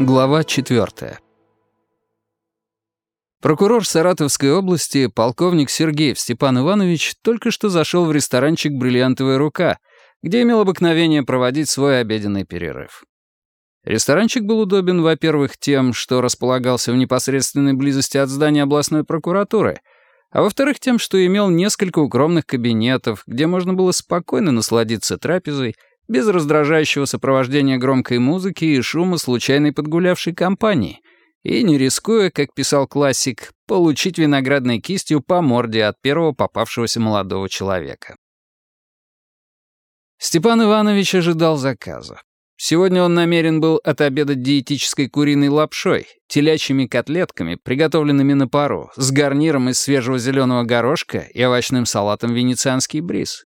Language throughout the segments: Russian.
Глава 4. Прокурор Саратовской области, полковник Сергеев Степан Иванович, только что зашел в ресторанчик «Бриллиантовая рука», где имел обыкновение проводить свой обеденный перерыв. Ресторанчик был удобен, во-первых, тем, что располагался в непосредственной близости от здания областной прокуратуры, а во-вторых, тем, что имел несколько укромных кабинетов, где можно было спокойно насладиться трапезой без раздражающего сопровождения громкой музыки и шума случайной подгулявшей компании, и не рискуя, как писал классик, получить виноградной кистью по морде от первого попавшегося молодого человека. Степан Иванович ожидал заказа. Сегодня он намерен был отобедать диетической куриной лапшой, телячьими котлетками, приготовленными на пару, с гарниром из свежего зеленого горошка и овощным салатом «Венецианский бриз».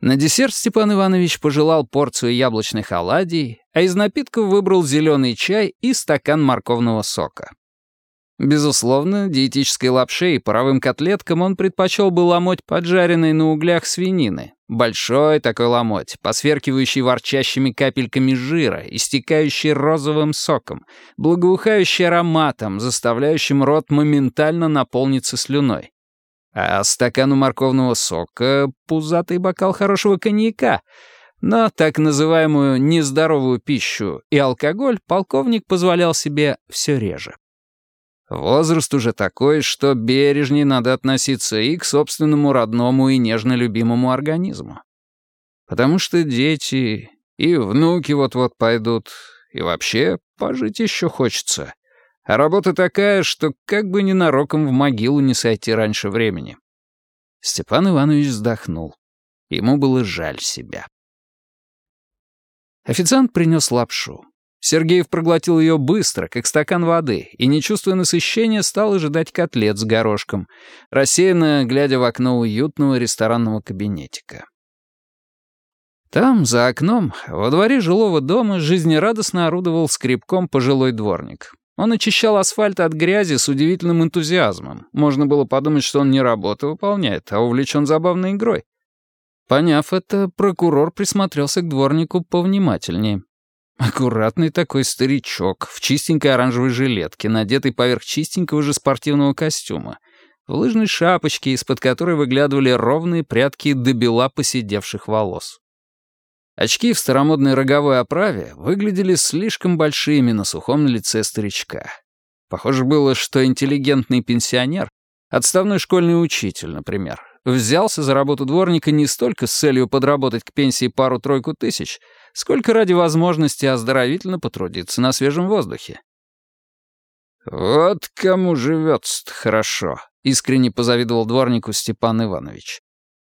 На десерт Степан Иванович пожелал порцию яблочных оладий, а из напитков выбрал зеленый чай и стакан морковного сока. Безусловно, диетической лапше и паровым котлеткам он предпочел бы ломоть поджаренной на углях свинины. Большой такой ломоть, посверкивающий ворчащими капельками жира, истекающий розовым соком, благоухающий ароматом, заставляющим рот моментально наполниться слюной. А стакану морковного сока — пузатый бокал хорошего коньяка. Но так называемую нездоровую пищу и алкоголь полковник позволял себе все реже. Возраст уже такой, что бережнее надо относиться и к собственному родному и нежно любимому организму. Потому что дети и внуки вот-вот пойдут, и вообще пожить еще хочется. А работа такая, что как бы ненароком в могилу не сойти раньше времени. Степан Иванович вздохнул. Ему было жаль себя. Официант принес лапшу. Сергеев проглотил ее быстро, как стакан воды, и, не чувствуя насыщения, стал ожидать котлет с горошком, рассеянно глядя в окно уютного ресторанного кабинетика. Там, за окном, во дворе жилого дома жизнерадостно орудовал скребком пожилой дворник. Он очищал асфальт от грязи с удивительным энтузиазмом. Можно было подумать, что он не работу выполняет, а увлечен забавной игрой. Поняв это, прокурор присмотрелся к дворнику повнимательнее. Аккуратный такой старичок в чистенькой оранжевой жилетке, надетый поверх чистенького же спортивного костюма, в лыжной шапочке, из-под которой выглядывали ровные прядки до бела посидевших волос. Очки в старомодной роговой оправе выглядели слишком большими на сухом лице старичка. Похоже было, что интеллигентный пенсионер, отставной школьный учитель, например, взялся за работу дворника не столько с целью подработать к пенсии пару-тройку тысяч, сколько ради возможности оздоровительно потрудиться на свежем воздухе. «Вот кому живется хорошо», — искренне позавидовал дворнику Степан Иванович.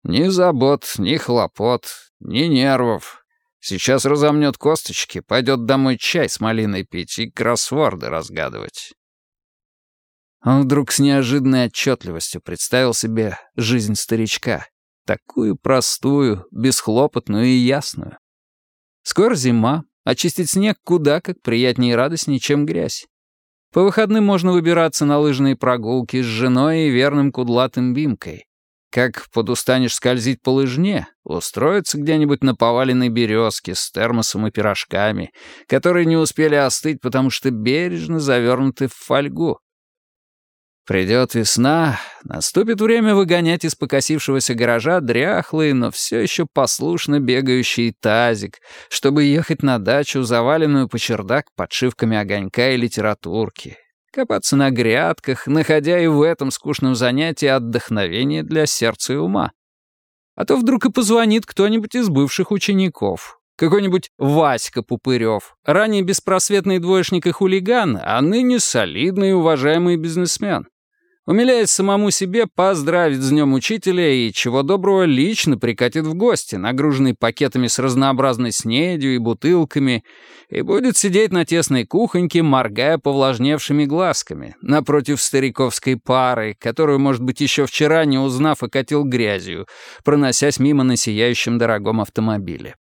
«Ни забот, ни хлопот, ни нервов, Сейчас разомнет косточки, пойдет домой чай с малиной пить и кроссворды разгадывать. Он вдруг с неожиданной отчетливостью представил себе жизнь старичка. Такую простую, бесхлопотную и ясную. Скоро зима, очистить снег куда как приятнее и радостнее, чем грязь. По выходным можно выбираться на лыжные прогулки с женой и верным кудлатым Бимкой. Как подустанешь скользить по лыжне, устроиться где-нибудь на поваленной березке с термосом и пирожками, которые не успели остыть, потому что бережно завернуты в фольгу. Придет весна, наступит время выгонять из покосившегося гаража дряхлый, но все еще послушно бегающий тазик, чтобы ехать на дачу, заваленную по чердак подшивками огонька и литературки, копаться на грядках, находя и в этом скучном занятии отдохновение для сердца и ума. А то вдруг и позвонит кто-нибудь из бывших учеников. Какой-нибудь Васька Пупырев, ранее беспросветный двоечник и хулиган, а ныне солидный и уважаемый бизнесмен. Умиляясь самому себе, поздравит с Днем Учителя и, чего доброго, лично прикатит в гости, нагруженный пакетами с разнообразной снедью и бутылками, и будет сидеть на тесной кухоньке, моргая повлажневшими глазками, напротив стариковской пары, которую, может быть, еще вчера, не узнав, окатил грязью, проносясь мимо на сияющем дорогом автомобиле.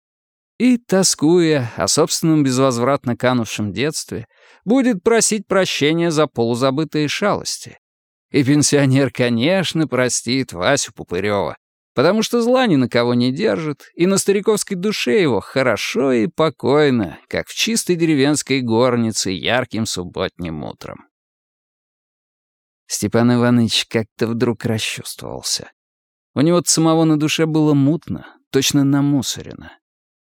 и, тоскуя о собственном безвозвратно канувшем детстве, будет просить прощения за полузабытые шалости. И пенсионер, конечно, простит Васю Пупырева, потому что зла ни на кого не держит, и на стариковской душе его хорошо и покойно, как в чистой деревенской горнице ярким субботним утром. Степан Иванович как-то вдруг расчувствовался. У него самого на душе было мутно, точно намусорено.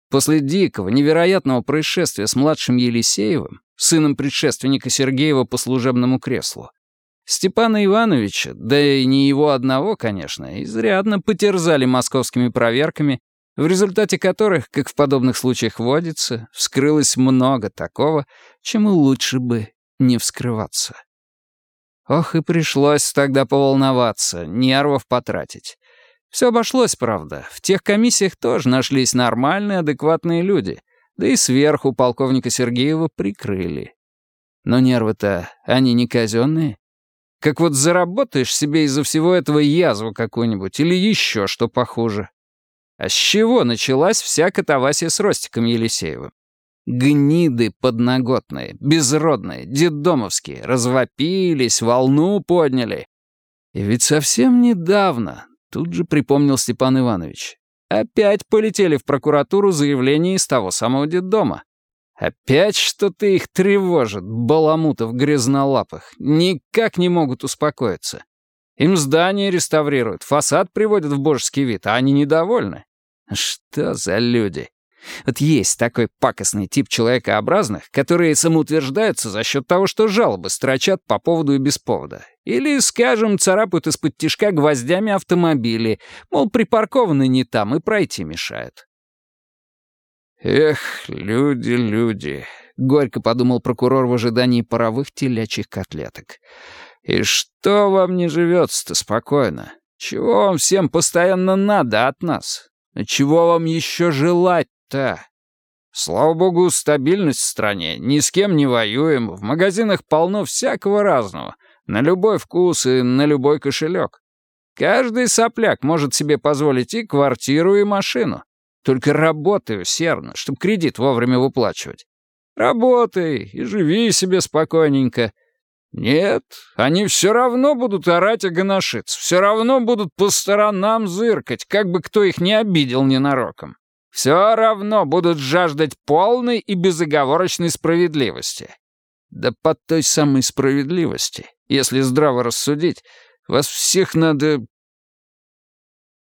После дикого, невероятного происшествия с младшим Елисеевым, сыном предшественника Сергеева по служебному креслу, Степана Ивановича, да и не его одного, конечно, изрядно потерзали московскими проверками, в результате которых, как в подобных случаях водится, вскрылось много такого, чему лучше бы не вскрываться. Ох, и пришлось тогда поволноваться, нервов потратить. Все обошлось, правда. В тех комиссиях тоже нашлись нормальные, адекватные люди. Да и сверху полковника Сергеева прикрыли. Но нервы-то, они не казенные. Как вот заработаешь себе из-за всего этого язву какую-нибудь или еще что похуже. А с чего началась вся катавасия с Ростиком Елисеевым? Гниды подноготные, безродные, детдомовские, развопились, волну подняли. И ведь совсем недавно, тут же припомнил Степан Иванович, опять полетели в прокуратуру заявления из того самого детдома. Опять что-то их тревожит, баламутов грязнолапых. Никак не могут успокоиться. Им здание реставрируют, фасад приводят в божеский вид, а они недовольны. Что за люди? Вот есть такой пакостный тип человекообразных, которые самоутверждаются за счет того, что жалобы строчат по поводу и без повода. Или, скажем, царапают из-под тишка гвоздями автомобили, мол, припаркованы не там и пройти мешают. «Эх, люди, люди», — горько подумал прокурор в ожидании паровых телячьих котлеток. «И что вам не живется-то спокойно? Чего вам всем постоянно надо от нас? Чего вам еще желать-то? Слава богу, стабильность в стране, ни с кем не воюем, в магазинах полно всякого разного, на любой вкус и на любой кошелек. Каждый сопляк может себе позволить и квартиру, и машину. Только работай усердно, чтобы кредит вовремя выплачивать. Работай и живи себе спокойненько. Нет, они все равно будут орать и гоношиться, все равно будут по сторонам зыркать, как бы кто их не обидел ненароком. Все равно будут жаждать полной и безоговорочной справедливости. Да под той самой справедливости, если здраво рассудить, вас всех надо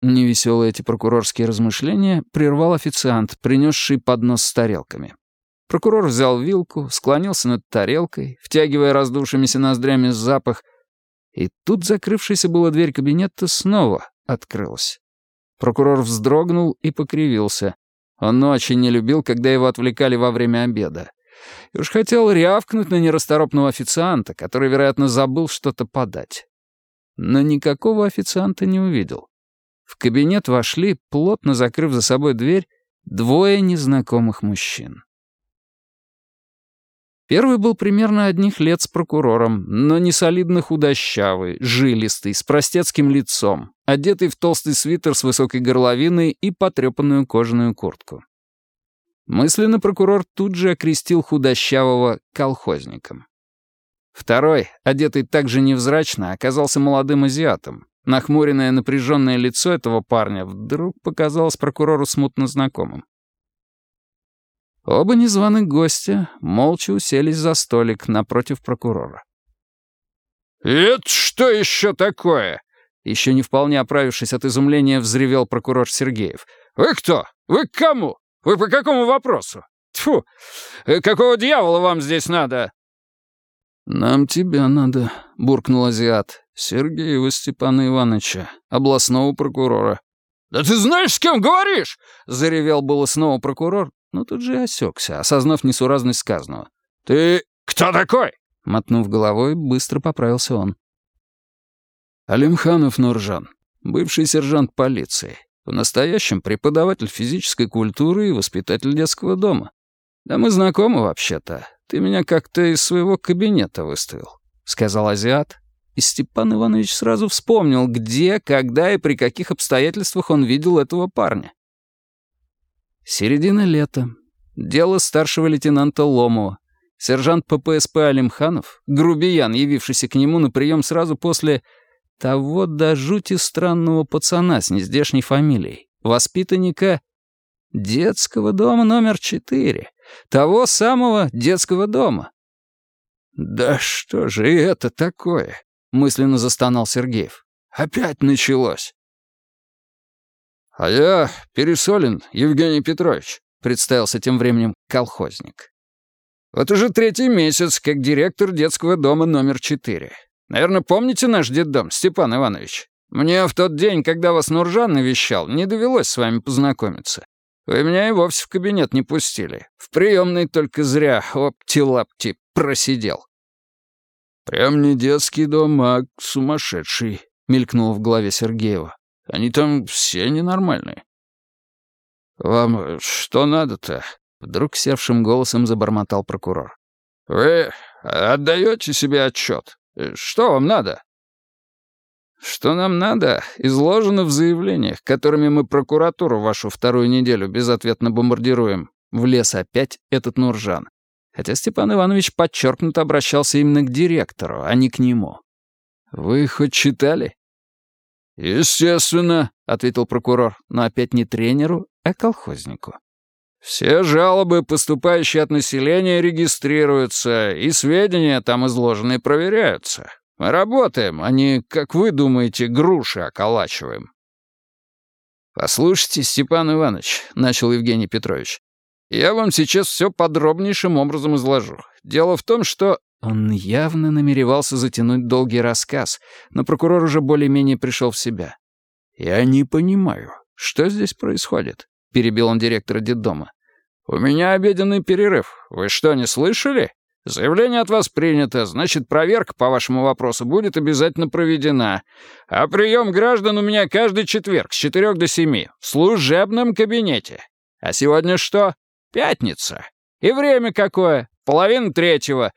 Невеселые эти прокурорские размышления прервал официант, принесший поднос с тарелками. Прокурор взял вилку, склонился над тарелкой, втягивая раздувшимися ноздрями запах, и тут закрывшаяся была дверь кабинета снова открылась. Прокурор вздрогнул и покривился. Он очень не любил, когда его отвлекали во время обеда. И уж хотел рявкнуть на нерасторопного официанта, который, вероятно, забыл что-то подать. Но никакого официанта не увидел. В кабинет вошли, плотно закрыв за собой дверь, двое незнакомых мужчин. Первый был примерно одних лет с прокурором, но не солидно худощавый, жилистый, с простецким лицом, одетый в толстый свитер с высокой горловиной и потрепанную кожаную куртку. Мысленно прокурор тут же окрестил худощавого колхозником. Второй, одетый также невзрачно, оказался молодым азиатом, Нахмуренное напряженное лицо этого парня вдруг показалось прокурору смутно знакомым. Оба незваных гостя молча уселись за столик напротив прокурора. «Это что еще такое?» Еще не вполне оправившись от изумления, взревел прокурор Сергеев. «Вы кто? Вы к кому? Вы по какому вопросу? Тьфу! Э, какого дьявола вам здесь надо?» «Нам тебя надо», — буркнул азиат. «Сергеева Степана Ивановича, областного прокурора». «Да ты знаешь, с кем говоришь?» — заревел было снова прокурор, но тут же осекся, осознав несуразность сказанного. «Ты кто такой?» — мотнув головой, быстро поправился он. Алимханов Нуржан, бывший сержант полиции, в настоящем преподаватель физической культуры и воспитатель детского дома. Да мы знакомы вообще-то. Ты меня как-то из своего кабинета выставил», — сказал азиат, и Степан Иванович сразу вспомнил, где, когда и при каких обстоятельствах он видел этого парня. Середина лета. Дело старшего лейтенанта Ломова. Сержант ППСП Алимханов, грубиян, явившийся к нему на прием сразу после того до жути странного пацана с нездешней фамилией, воспитанника детского дома номер четыре, того самого детского дома. «Да что же это такое?» — мысленно застонал Сергеев. «Опять началось». «А я Пересолин Евгений Петрович», — представился тем временем колхозник. «Вот уже третий месяц, как директор детского дома номер четыре. Наверное, помните наш детдом, Степан Иванович? Мне в тот день, когда вас Нуржан навещал, не довелось с вами познакомиться. Вы меня и вовсе в кабинет не пустили. В приемной только зря опти-лапти просидел». «Прям не детский дом, а сумасшедший», — мелькнуло в голове Сергеева. Они там все ненормальные». «Вам что надо-то?» — вдруг севшим голосом забормотал прокурор. «Вы отдаете себе отчет? Что вам надо?» «Что нам надо, изложено в заявлениях, которыми мы прокуратуру вашу вторую неделю безответно бомбардируем». Влез опять этот Нуржан. Хотя Степан Иванович подчеркнуто обращался именно к директору, а не к нему. «Вы хоть читали?» «Естественно», — ответил прокурор, но опять не тренеру, а колхознику. «Все жалобы, поступающие от населения, регистрируются, и сведения там изложенные проверяются. Мы работаем, а не, как вы думаете, груши околачиваем». «Послушайте, Степан Иванович», — начал Евгений Петрович, «я вам сейчас все подробнейшим образом изложу. Дело в том, что он явно намеревался затянуть долгий рассказ, но прокурор уже более-менее пришел в себя. «Я не понимаю, что здесь происходит?» — перебил он директора детдома. «У меня обеденный перерыв. Вы что, не слышали? Заявление от вас принято, значит, проверка по вашему вопросу будет обязательно проведена. А прием граждан у меня каждый четверг с четырех до семи в служебном кабинете. А сегодня что? Пятница. И время какое? Половина третьего.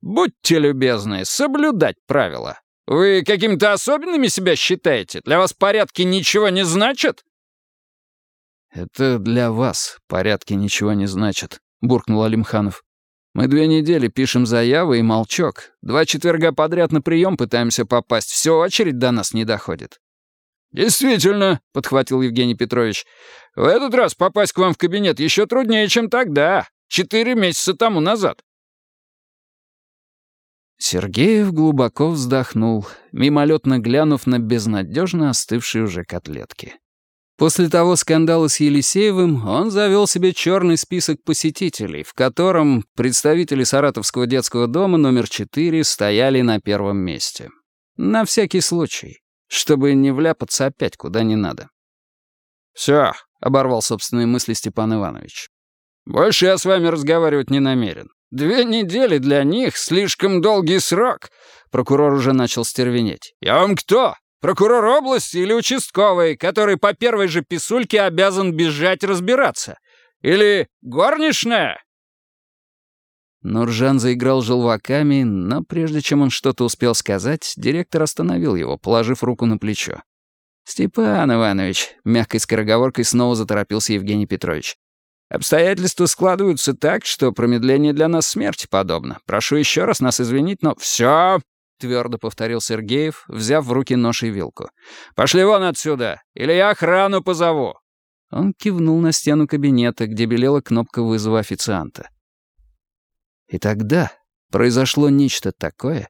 Будьте любезны, соблюдать правила. Вы какими-то особенными себя считаете? Для вас порядки ничего не значат?» «Это для вас порядки ничего не значат», — буркнул Алимханов. «Мы две недели пишем заявы и молчок. Два четверга подряд на прием пытаемся попасть. Все, очередь до нас не доходит». «Действительно», — подхватил Евгений Петрович, «в этот раз попасть к вам в кабинет еще труднее, чем тогда. Четыре месяца тому назад». Сергеев глубоко вздохнул, мимолетно глянув на безнадежно остывшие уже котлетки. После того скандала с Елисеевым он завел себе черный список посетителей, в котором представители Саратовского детского дома номер 4 стояли на первом месте. На всякий случай, чтобы не вляпаться опять куда не надо. «Все», — оборвал собственные мысли Степан Иванович. «Больше я с вами разговаривать не намерен. Две недели для них — слишком долгий срок». Прокурор уже начал стервенеть. «Я вам кто? Прокурор области или участковый, который по первой же писульке обязан бежать разбираться? Или горничная?» Нуржан заиграл желваками, но прежде чем он что-то успел сказать, директор остановил его, положив руку на плечо. «Степан Иванович», — мягкой скороговоркой снова заторопился Евгений Петрович, Обстоятельства складываются так, что промедление для нас смерти подобно. Прошу еще раз нас извинить, но все, твердо повторил Сергеев, взяв в руки нож и вилку. «Пошли вон отсюда, или я охрану позову!» Он кивнул на стену кабинета, где белела кнопка вызова официанта. И тогда произошло нечто такое,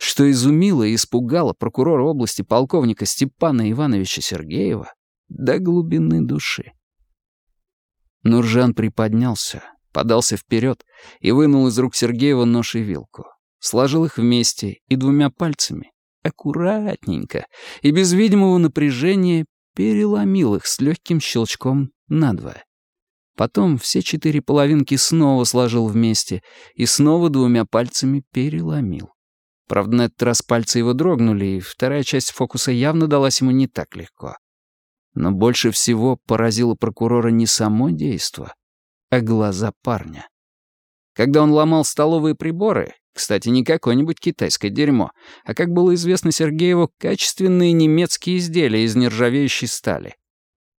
что изумило и испугало прокурора области полковника Степана Ивановича Сергеева до глубины души. Нуржан приподнялся, подался вперед и вынул из рук Сергеева нож и вилку. Сложил их вместе и двумя пальцами, аккуратненько и без видимого напряжения переломил их с легким щелчком надвое. Потом все четыре половинки снова сложил вместе и снова двумя пальцами переломил. Правда, на этот раз пальцы его дрогнули, и вторая часть фокуса явно далась ему не так легко. Но больше всего поразило прокурора не само действо, а глаза парня. Когда он ломал столовые приборы, кстати, не какое-нибудь китайское дерьмо, а, как было известно Сергееву, качественные немецкие изделия из нержавеющей стали.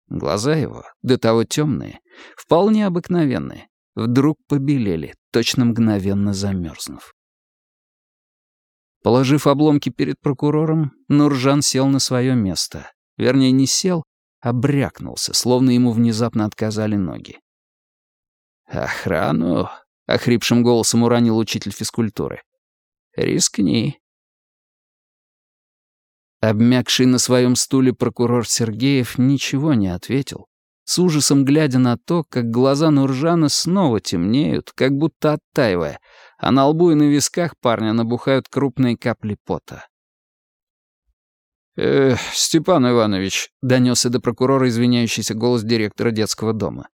Глаза его, до того темные, вполне обыкновенные, вдруг побелели, точно мгновенно замерзнув. Положив обломки перед прокурором, Нуржан сел на свое место. Вернее, не сел, а брякнулся, словно ему внезапно отказали ноги. «Охрану?» — охрипшим голосом уронил учитель физкультуры. «Рискни». Обмякший на своем стуле прокурор Сергеев ничего не ответил, с ужасом глядя на то, как глаза Нуржана снова темнеют, как будто оттаивая, а на лбу и на висках парня набухают крупные капли пота. «Э, Степан Иванович», — донесся до прокурора извиняющийся голос директора детского дома.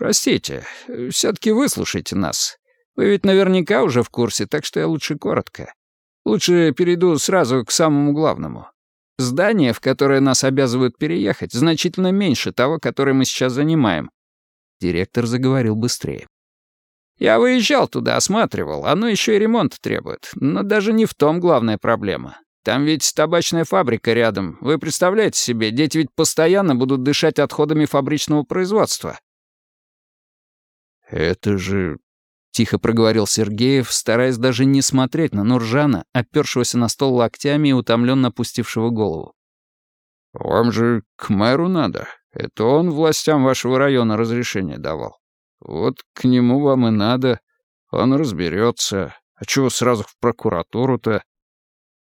«Простите, все-таки выслушайте нас. Вы ведь наверняка уже в курсе, так что я лучше коротко. Лучше перейду сразу к самому главному. Здание, в которое нас обязывают переехать, значительно меньше того, которое мы сейчас занимаем». Директор заговорил быстрее. «Я выезжал туда, осматривал. Оно еще и ремонт требует. Но даже не в том главная проблема. Там ведь табачная фабрика рядом. Вы представляете себе, дети ведь постоянно будут дышать отходами фабричного производства». «Это же Тихо проговорил Сергеев, стараясь даже не смотреть на Нуржана, опершегося на стол локтями и утомленно опустившего голову. «Вам же к мэру надо. Это он властям вашего района разрешение давал. Вот к нему вам и надо. Он разберется. А чего сразу в прокуратуру-то?»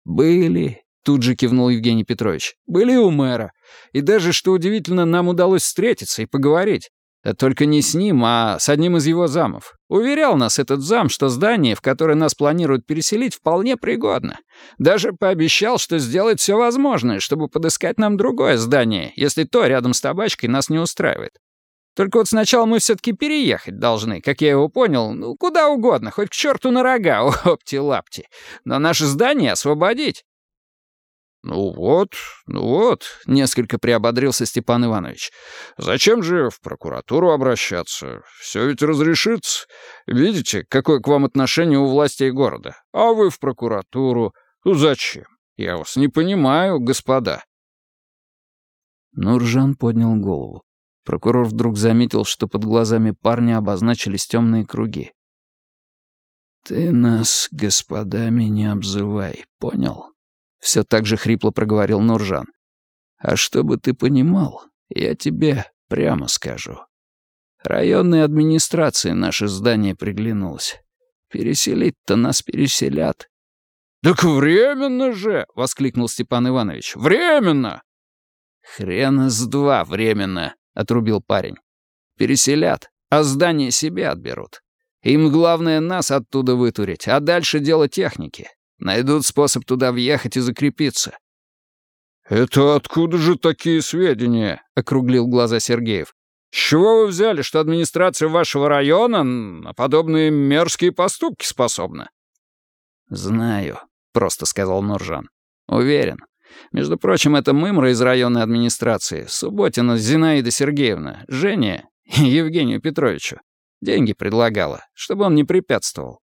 «Были», — тут же кивнул Евгений Петрович. «Были у мэра. И даже, что удивительно, нам удалось встретиться и поговорить. Только не с ним, а с одним из его замов. Уверял нас этот зам, что здание, в которое нас планируют переселить, вполне пригодно. Даже пообещал, что сделает все возможное, чтобы подыскать нам другое здание, если то рядом с табачкой нас не устраивает. Только вот сначала мы все-таки переехать должны, как я его понял, ну, куда угодно, хоть к черту на рога, опти-лапти. Но наше здание освободить. «Ну вот, ну вот», — несколько приободрился Степан Иванович. «Зачем же в прокуратуру обращаться? Все ведь разрешится. Видите, какое к вам отношение у властей города? А вы в прокуратуру. Ну зачем? Я вас не понимаю, господа». Нуржан поднял голову. Прокурор вдруг заметил, что под глазами парня обозначились темные круги. «Ты нас господами не обзывай, понял?» Все так же хрипло проговорил Нуржан. «А чтобы ты понимал, я тебе прямо скажу. Районной администрации наше здание приглянулось. Переселить-то нас переселят». «Так временно же!» — воскликнул Степан Иванович. «Временно!» «Хрена с два временно!» — отрубил парень. «Переселят, а здание себе отберут. Им главное нас оттуда вытурить, а дальше дело техники. Найдут способ туда въехать и закрепиться». «Это откуда же такие сведения?» — округлил глаза Сергеев. «С чего вы взяли, что администрация вашего района на подобные мерзкие поступки способна?» «Знаю», — просто сказал Нуржан. «Уверен. Между прочим, это мымра из районной администрации, Субботина Зинаида Сергеевна, Женя Евгению Петровичу. Деньги предлагала, чтобы он не препятствовал.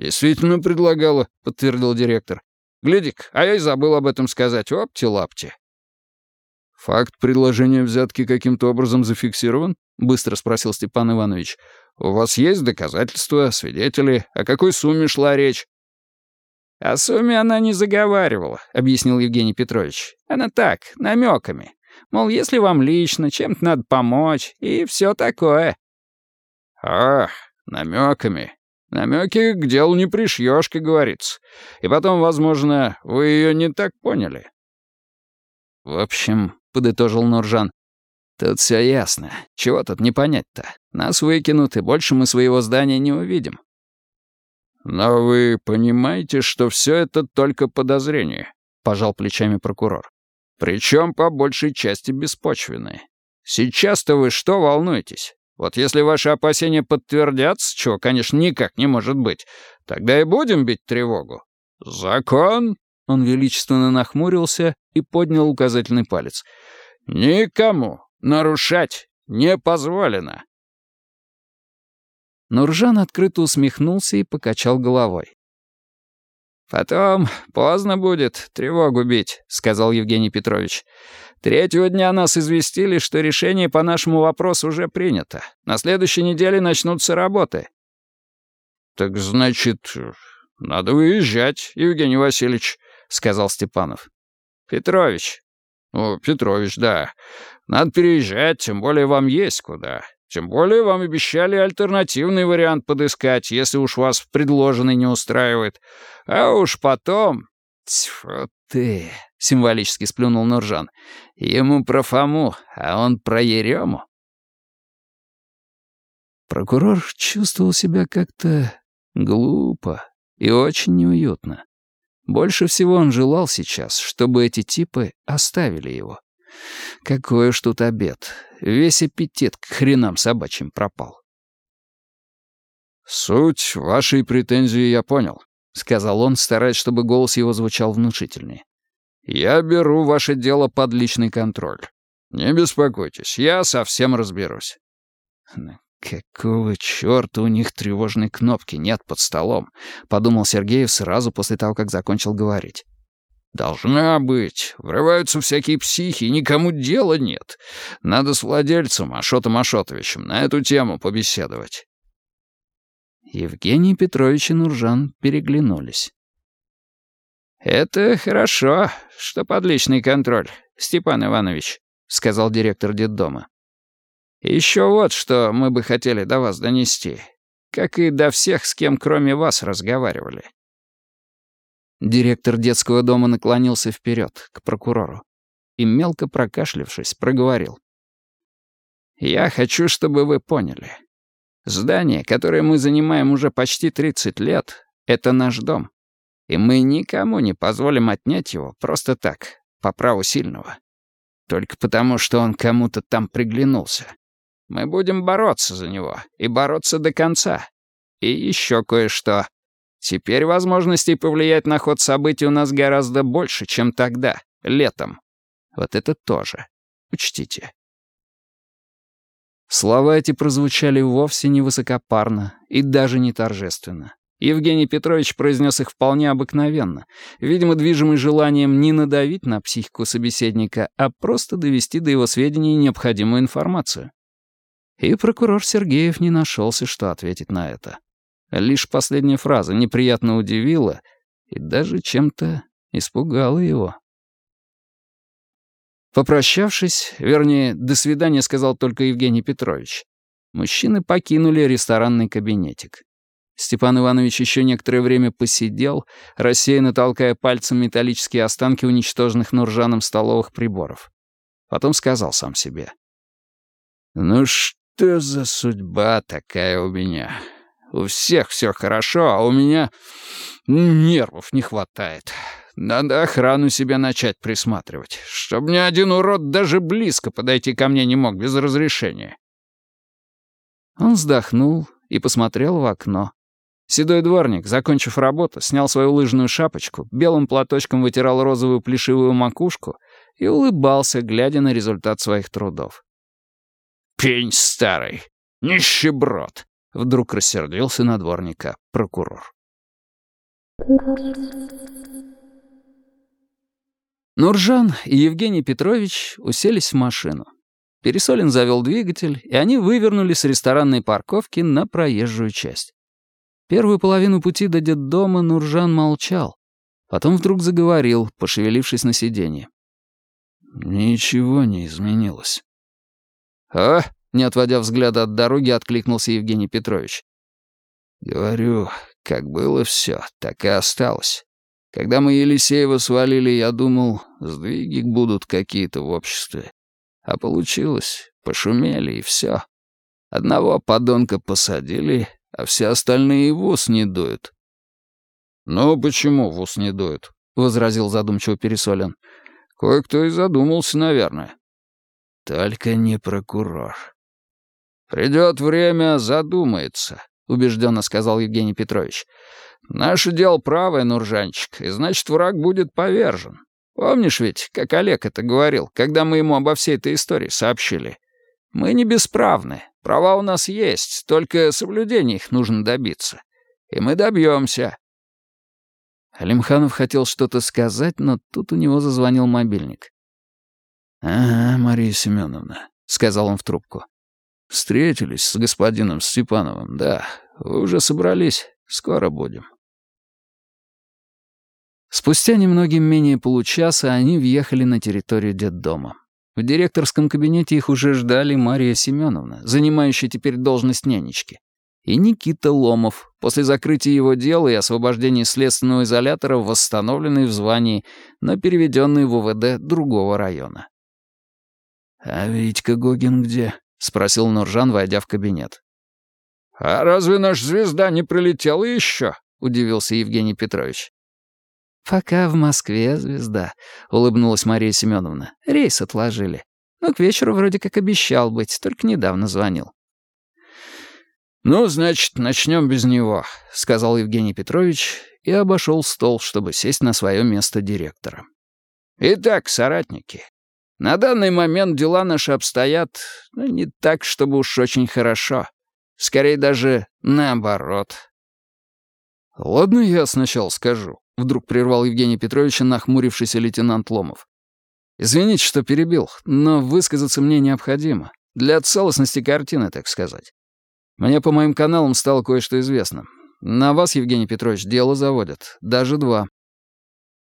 «Действительно предлагала», — подтвердил директор. «Гляди-ка, а я и забыл об этом сказать. Опти-лапти». «Факт предложения взятки каким-то образом зафиксирован?» — быстро спросил Степан Иванович. «У вас есть доказательства, свидетели? О какой сумме шла речь?» «О сумме она не заговаривала», — объяснил Евгений Петрович. «Она так, намеками. Мол, если вам лично чем-то надо помочь, и все такое». «Ах, намеками. Намеки к делу не пришьешь, как говорится. И потом, возможно, вы ее не так поняли. В общем, подытожил Нуржан, тут все ясно. Чего тут не понять-то? Нас выкинут, и больше мы своего здания не увидим. Но вы понимаете, что все это только подозрение, пожал плечами прокурор. Причем по большей части беспочвенные. Сейчас-то вы что волнуетесь? Вот если ваши опасения подтвердятся, чего, конечно, никак не может быть, тогда и будем бить тревогу. Закон, он величественно нахмурился и поднял указательный палец. Никому нарушать не позволено. Нуржан открыто усмехнулся и покачал головой. «Потом поздно будет тревогу бить», — сказал Евгений Петрович. «Третьего дня нас известили, что решение по нашему вопросу уже принято. На следующей неделе начнутся работы». «Так значит, надо выезжать, Евгений Васильевич», — сказал Степанов. «Петрович». «О, Петрович, да. Надо переезжать, тем более вам есть куда. Тем более вам обещали альтернативный вариант подыскать, если уж вас предложенный не устраивает. А уж потом... Тьфу ты, символически сплюнул Нуржан. Ему про Фому, а он про Ерему. Прокурор чувствовал себя как-то глупо и очень неуютно. Больше всего он желал сейчас, чтобы эти типы оставили его. Какой уж тут обед. Весь аппетит к хренам собачьим пропал. «Суть вашей претензии я понял», — сказал он, стараясь, чтобы голос его звучал внушительнее. «Я беру ваше дело под личный контроль. Не беспокойтесь, я совсем разберусь». «Какого чёрта у них тревожной кнопки нет под столом?» — подумал Сергеев сразу после того, как закончил говорить. «Должна быть. Врываются всякие психи, никому дела нет. Надо с владельцем, Ашотом Ашотовичем, на эту тему побеседовать». Евгений Петрович и Нуржан переглянулись. «Это хорошо, что под личный контроль, Степан Иванович», — сказал директор детдома. «Еще вот что мы бы хотели до вас донести, как и до всех, с кем кроме вас разговаривали. Директор детского дома наклонился вперед, к прокурору, и, мелко прокашлявшись, проговорил. «Я хочу, чтобы вы поняли. Здание, которое мы занимаем уже почти 30 лет, — это наш дом, и мы никому не позволим отнять его просто так, по праву сильного. Только потому, что он кому-то там приглянулся. Мы будем бороться за него, и бороться до конца. И еще кое-что. Теперь возможностей повлиять на ход событий у нас гораздо больше, чем тогда, летом. Вот это тоже. Учтите. Слова эти прозвучали вовсе не высокопарно и даже не торжественно. Евгений Петрович произнес их вполне обыкновенно, видимо, движимый желанием не надавить на психику собеседника, а просто довести до его сведений необходимую информацию. И прокурор Сергеев не нашелся, что ответить на это. Лишь последняя фраза неприятно удивила и даже чем-то испугала его. Попрощавшись, вернее, «до свидания» сказал только Евгений Петрович, мужчины покинули ресторанный кабинетик. Степан Иванович еще некоторое время посидел, рассеянно толкая пальцем металлические останки уничтоженных Нуржаном столовых приборов. Потом сказал сам себе. «Ну что за судьба такая у меня? У всех все хорошо, а у меня нервов не хватает. Надо охрану себе начать присматривать, чтобы ни один урод даже близко подойти ко мне не мог без разрешения. Он вздохнул и посмотрел в окно. Седой дворник, закончив работу, снял свою лыжную шапочку, белым платочком вытирал розовую плешивую макушку и улыбался, глядя на результат своих трудов. «Пень старый! Нищеброд! Вдруг рассердился на дворника прокурор. Нуржан и Евгений Петрович уселись в машину. Пересолин завел двигатель, и они вывернули с ресторанной парковки на проезжую часть. Первую половину пути до детдома Нуржан молчал. Потом вдруг заговорил, пошевелившись на сиденье. «Ничего не изменилось». «А, не отводя взгляда от дороги, откликнулся Евгений Петрович. «Говорю, как было все, так и осталось. Когда мы Елисеева свалили, я думал, сдвиги будут какие-то в обществе. А получилось, пошумели и все. Одного подонка посадили, а все остальные в ус не дуют». «Ну, почему в ус не дуют?» — возразил задумчиво Пересолин. «Кое-кто и задумался, наверное». «Только не прокурор. «Придет время, задумается», — убежденно сказал Евгений Петрович. «Наше дело правое, Нуржанчик, и значит, враг будет повержен. Помнишь ведь, как Олег это говорил, когда мы ему обо всей этой истории сообщили? Мы не бесправны, права у нас есть, только соблюдения их нужно добиться. И мы добьемся». Алимханов хотел что-то сказать, но тут у него зазвонил мобильник. «Ага, Мария Семеновна», — сказал он в трубку. «Встретились с господином Степановым, да. Вы уже собрались. Скоро будем». Спустя немногим менее получаса они въехали на территорию детдома. В директорском кабинете их уже ждали Мария Семеновна, занимающая теперь должность нянечки, и Никита Ломов, после закрытия его дела и освобождения следственного изолятора, восстановленный в звании, но переведенный в УВД другого района. «А Витька Гогин где?» — спросил Нуржан, войдя в кабинет. «А разве наш звезда не прилетела еще?» — удивился Евгений Петрович. «Пока в Москве звезда», — улыбнулась Мария Семеновна. «Рейс отложили. Но к вечеру вроде как обещал быть, только недавно звонил». «Ну, значит, начнем без него», — сказал Евгений Петрович и обошел стол, чтобы сесть на свое место директора. «Итак, соратники, на данный момент дела наши обстоят ну, не так, чтобы уж очень хорошо. Скорее даже наоборот». «Ладно, я сначала скажу», — вдруг прервал Евгений Петрович нахмурившийся лейтенант Ломов. «Извините, что перебил, но высказаться мне необходимо. Для целостности картины, так сказать. Мне по моим каналам стало кое-что известно. На вас, Евгений Петрович, дело заводят. Даже два».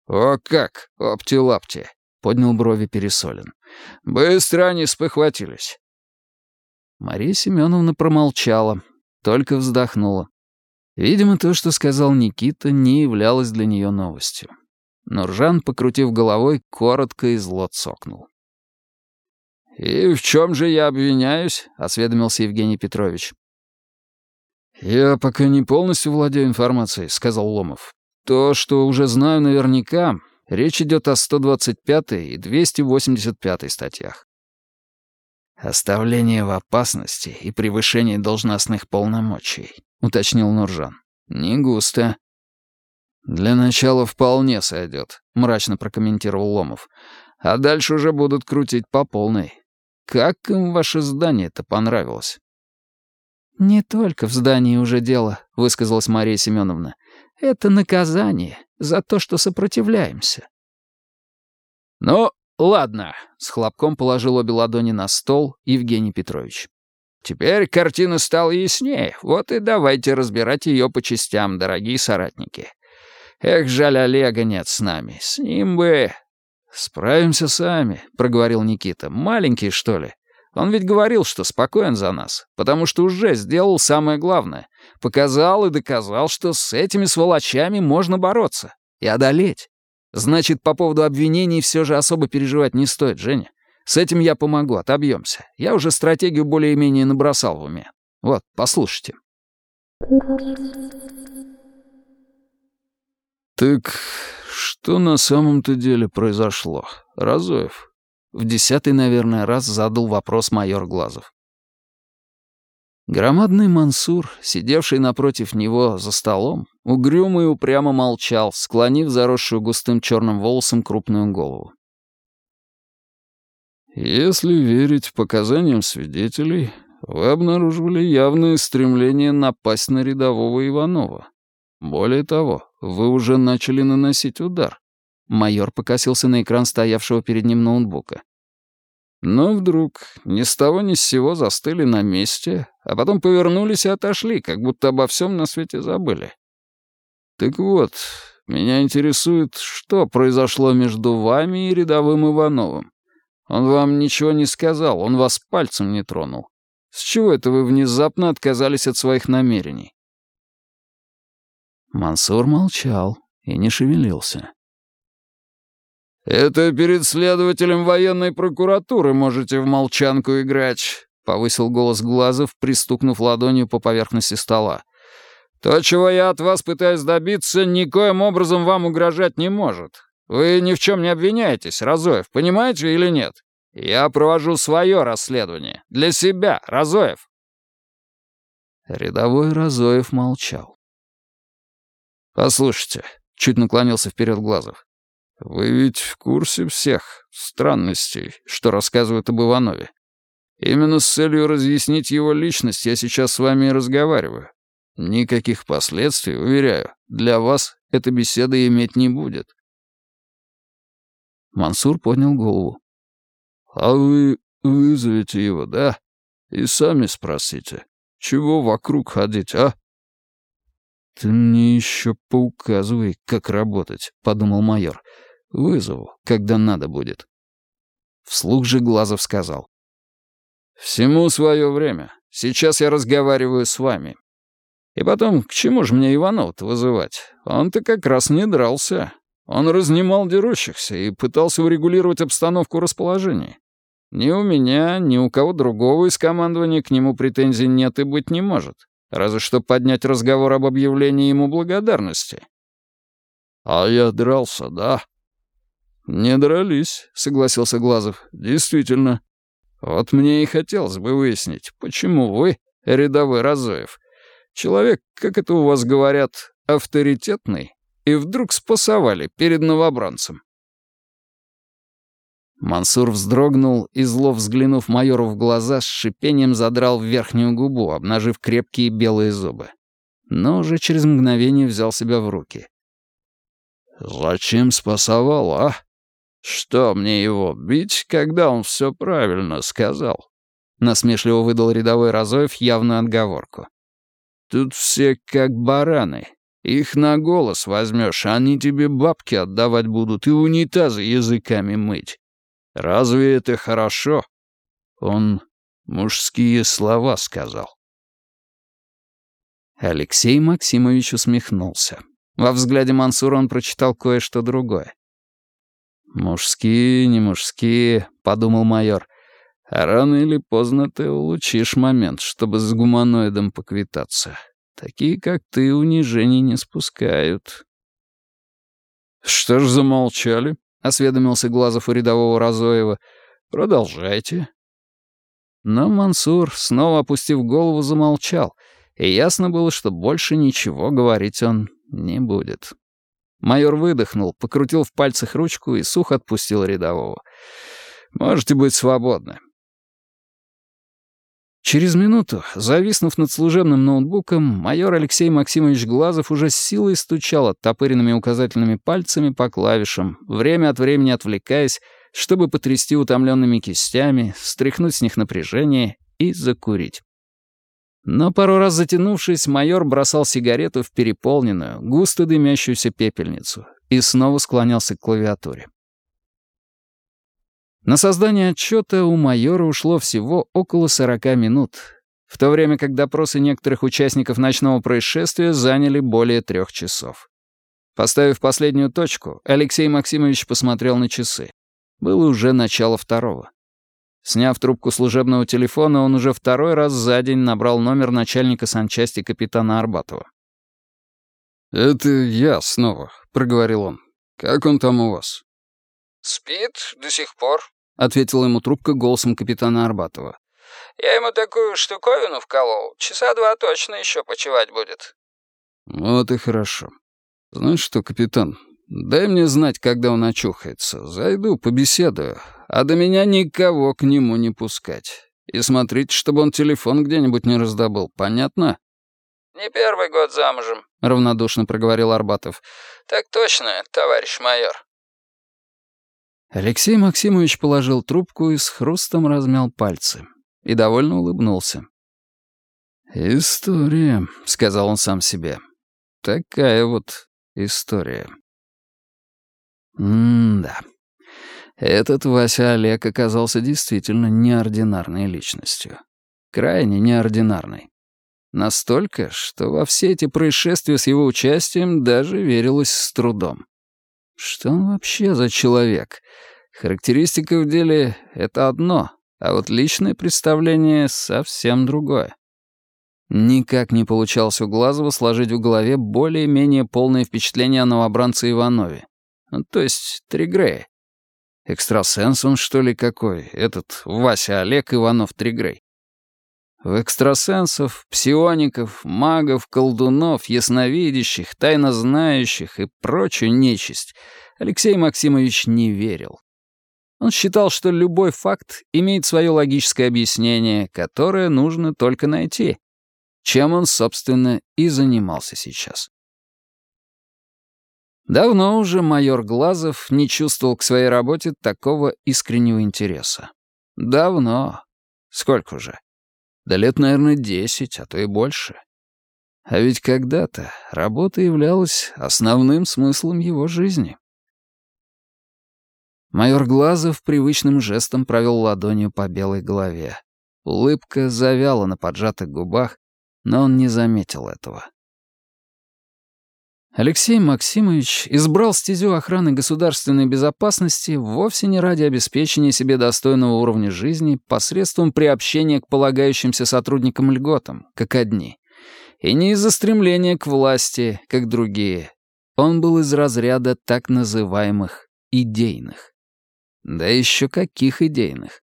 «О как, опти-лапти!» — поднял брови Пересолин. «Быстро они спохватились». Мария Семеновна промолчала, только вздохнула. Видимо, то, что сказал Никита, не являлось для нее новостью. Нуржан, покрутив головой, коротко и зло цокнул. «И в чем же я обвиняюсь?» — осведомился Евгений Петрович. «Я пока не полностью владею информацией», — сказал Ломов. «То, что уже знаю наверняка, речь идет о 125-й и 285-й статьях. «Оставление в опасности и превышение должностных полномочий», — уточнил Нуржан. «Не густо». «Для начала вполне сойдет», — мрачно прокомментировал Ломов. «А дальше уже будут крутить по полной. Как им ваше здание-то понравилось?» «Не только в здании уже дело», — высказалась Мария Семеновна. «Это наказание за то, что сопротивляемся». «Ну, ладно», — с хлопком положил обе ладони на стол Евгений Петрович. «Теперь картина стала яснее, вот и давайте разбирать ее по частям, дорогие соратники. Эх, жаль, Олега нет с нами, с ним бы...» «Справимся сами», — проговорил Никита. «Маленький, что ли? Он ведь говорил, что спокоен за нас, потому что уже сделал самое главное. Показал и доказал, что с этими сволочами можно бороться и одолеть. Значит, по поводу обвинений все же особо переживать не стоит, Женя. С этим я помогу, отобьемся. Я уже стратегию более-менее набросал в уме. Вот, послушайте. «Так что на самом-то деле произошло, Разоев?» В десятый, наверное, раз задал вопрос майор Глазов. Громадный Мансур, сидевший напротив него за столом, угрюмо и упрямо молчал, склонив заросшую густым черным волосом крупную голову. «Если верить показаниям свидетелей, вы обнаруживали явное стремление напасть на рядового Иванова. Более того, вы уже начали наносить удар. Майор покосился на экран стоявшего перед ним ноутбука. Но вдруг ни с того ни с сего застыли на месте, а потом повернулись и отошли, как будто обо всем на свете забыли. Так вот, меня интересует, что произошло между вами и рядовым Ивановым. Он вам ничего не сказал, он вас пальцем не тронул. С чего это вы внезапно отказались от своих намерений?» Мансур молчал и не шевелился. «Это перед следователем военной прокуратуры можете в молчанку играть», — повысил голос Глазов, пристукнув ладонью по поверхности стола. «То, чего я от вас пытаюсь добиться, никоим образом вам угрожать не может. Вы ни в чем не обвиняетесь, Разоев, понимаете или нет? Я провожу свое расследование. Для себя, Разоев». Рядовой Разоев молчал. «Послушайте», — чуть наклонился вперед Глазов. «Вы ведь в курсе всех странностей, что рассказывают об Иванове. Именно с целью разъяснить его личность я сейчас с вами и разговариваю. Никаких последствий, уверяю, для вас эта беседа иметь не будет. Мансур поднял голову. «А вы вызовете его, да? И сами спросите, чего вокруг ходить, а?» «Ты мне еще поуказывай, как работать», — подумал майор. «Вызову, когда надо будет». Вслух же Глазов сказал. «Всему свое время. Сейчас я разговариваю с вами. И потом, к чему же мне Иванова-то вызывать? Он-то как раз не дрался. Он разнимал дерущихся и пытался урегулировать обстановку расположения. Ни у меня, ни у кого другого из командования к нему претензий нет и быть не может. Разве что поднять разговор об объявлении ему благодарности. «А я дрался, да?» «Не дрались», — согласился Глазов. «Действительно. Вот мне и хотелось бы выяснить, почему вы, рядовой Разоев, человек, как это у вас говорят, авторитетный, и вдруг спасовали перед новобранцем. Мансур вздрогнул и, зло взглянув майору в глаза, с шипением задрал верхнюю губу, обнажив крепкие белые зубы. Но уже через мгновение взял себя в руки. «Зачем спасовал, а? Что мне его бить, когда он все правильно сказал?» Насмешливо выдал рядовой Разоев явную отговорку. «Тут все как бараны, их на голос возьмешь, они тебе бабки отдавать будут и унитазы языками мыть. Разве это хорошо? Он мужские слова сказал. Алексей Максимович усмехнулся. Во взгляде Мансура он прочитал кое-что другое. «Мужские, не мужские», — подумал майор. «А рано или поздно ты улучишь момент, чтобы с гуманоидом поквитаться. Такие, как ты, унижений не спускают». «Что ж замолчали?» — осведомился Глазов у рядового Разоева. «Продолжайте». Но Мансур, снова опустив голову, замолчал, и ясно было, что больше ничего говорить он не будет. Майор выдохнул, покрутил в пальцах ручку и сухо отпустил рядового. «Можете быть свободны. Через минуту, зависнув над служебным ноутбуком, майор Алексей Максимович Глазов уже с силой стучал оттопыренными указательными пальцами по клавишам, время от времени отвлекаясь, чтобы потрясти утомленными кистями, стряхнуть с них напряжение и закурить. Но пару раз затянувшись, майор бросал сигарету в переполненную, густо дымящуюся пепельницу и снова склонялся к клавиатуре. На создание отчета у майора ушло всего около 40 минут, в то время как допросы некоторых участников ночного происшествия заняли более трех часов. Поставив последнюю точку, Алексей Максимович посмотрел на часы. Было уже начало второго. Сняв трубку служебного телефона, он уже второй раз за день набрал номер начальника санчасти капитана Арбатова. «Это я снова», — проговорил он. «Как он там у вас?» «Спит до сих пор», — ответила ему трубка голосом капитана Арбатова. «Я ему такую штуковину вколол. Часа два точно еще почевать будет». «Вот и хорошо. Знаешь что, капитан, дай мне знать, когда он очухается. Зайду, побеседую, а до меня никого к нему не пускать. И смотрите, чтобы он телефон где-нибудь не раздобыл, понятно?» «Не первый год замужем», — равнодушно проговорил Арбатов. «Так точно, товарищ майор». Алексей Максимович положил трубку и с хрустом размял пальцы. И довольно улыбнулся. «История», — сказал он сам себе. «Такая вот история». М-да. Этот Вася Олег оказался действительно неординарной личностью. Крайне неординарной. Настолько, что во все эти происшествия с его участием даже верилось с трудом. Что он вообще за человек? Характеристика в деле — это одно, а вот личное представление — совсем другое. Никак не получалось у Глазова сложить в голове более-менее полное впечатление о новобранце Иванове. Ну, то есть Тригрея. Экстрасенс он, что ли, какой? Этот Вася Олег Иванов Тригрей. В экстрасенсов, псиоников, магов, колдунов, ясновидящих, тайнознающих и прочую нечисть Алексей Максимович не верил. Он считал, что любой факт имеет свое логическое объяснение, которое нужно только найти. Чем он, собственно, и занимался сейчас. Давно уже майор Глазов не чувствовал к своей работе такого искреннего интереса. Давно. Сколько уже? Да лет, наверное, десять, а то и больше. А ведь когда-то работа являлась основным смыслом его жизни. Майор Глазов привычным жестом провел ладонью по белой голове. Улыбка завяла на поджатых губах, но он не заметил этого. Алексей Максимович избрал стезю охраны государственной безопасности вовсе не ради обеспечения себе достойного уровня жизни посредством приобщения к полагающимся сотрудникам льготам, как одни, и не из-за стремления к власти, как другие. Он был из разряда так называемых идейных. Да еще каких идейных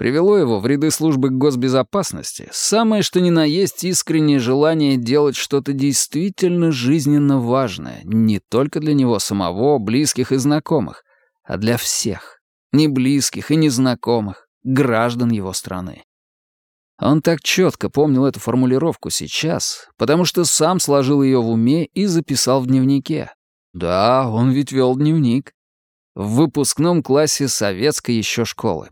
привело его в ряды службы госбезопасности самое что ни на есть искреннее желание делать что-то действительно жизненно важное, не только для него самого, близких и знакомых, а для всех, не близких и незнакомых, граждан его страны. Он так четко помнил эту формулировку сейчас, потому что сам сложил ее в уме и записал в дневнике. Да, он ведь вел дневник. В выпускном классе советской еще школы.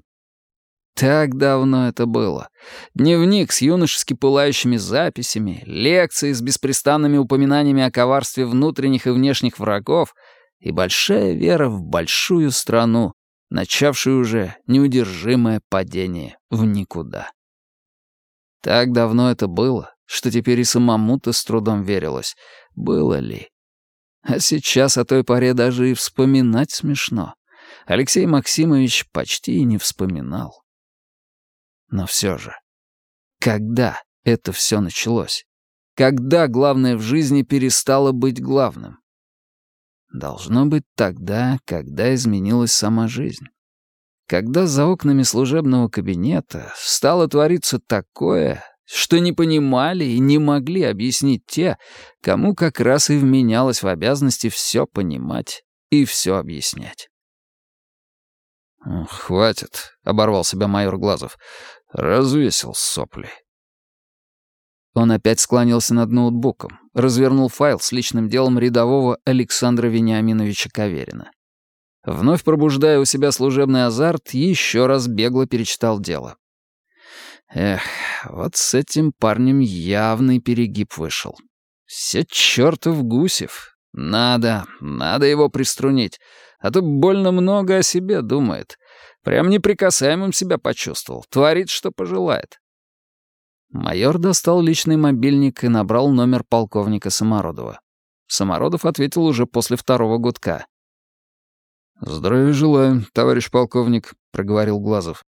Так давно это было. Дневник с юношески пылающими записями, лекции с беспрестанными упоминаниями о коварстве внутренних и внешних врагов и большая вера в большую страну, начавшую уже неудержимое падение в никуда. Так давно это было, что теперь и самому-то с трудом верилось, было ли. А сейчас о той поре даже и вспоминать смешно. Алексей Максимович почти и не вспоминал. Но все же, когда это все началось? Когда главное в жизни перестало быть главным? Должно быть тогда, когда изменилась сама жизнь. Когда за окнами служебного кабинета стало твориться такое, что не понимали и не могли объяснить те, кому как раз и вменялось в обязанности все понимать и все объяснять. «Хватит», — оборвал себя майор Глазов. Развесил сопли. Он опять склонился над ноутбуком, развернул файл с личным делом рядового Александра Вениаминовича Каверина. Вновь пробуждая у себя служебный азарт, еще раз бегло перечитал дело. Эх, вот с этим парнем явный перегиб вышел. Все чертов Гусев. Надо, надо его приструнить, а то больно много о себе думает. Прям неприкасаемым себя почувствовал. Творит, что пожелает. Майор достал личный мобильник и набрал номер полковника Самородова. Самородов ответил уже после второго гудка. «Здравия желаю, товарищ полковник», — проговорил Глазов.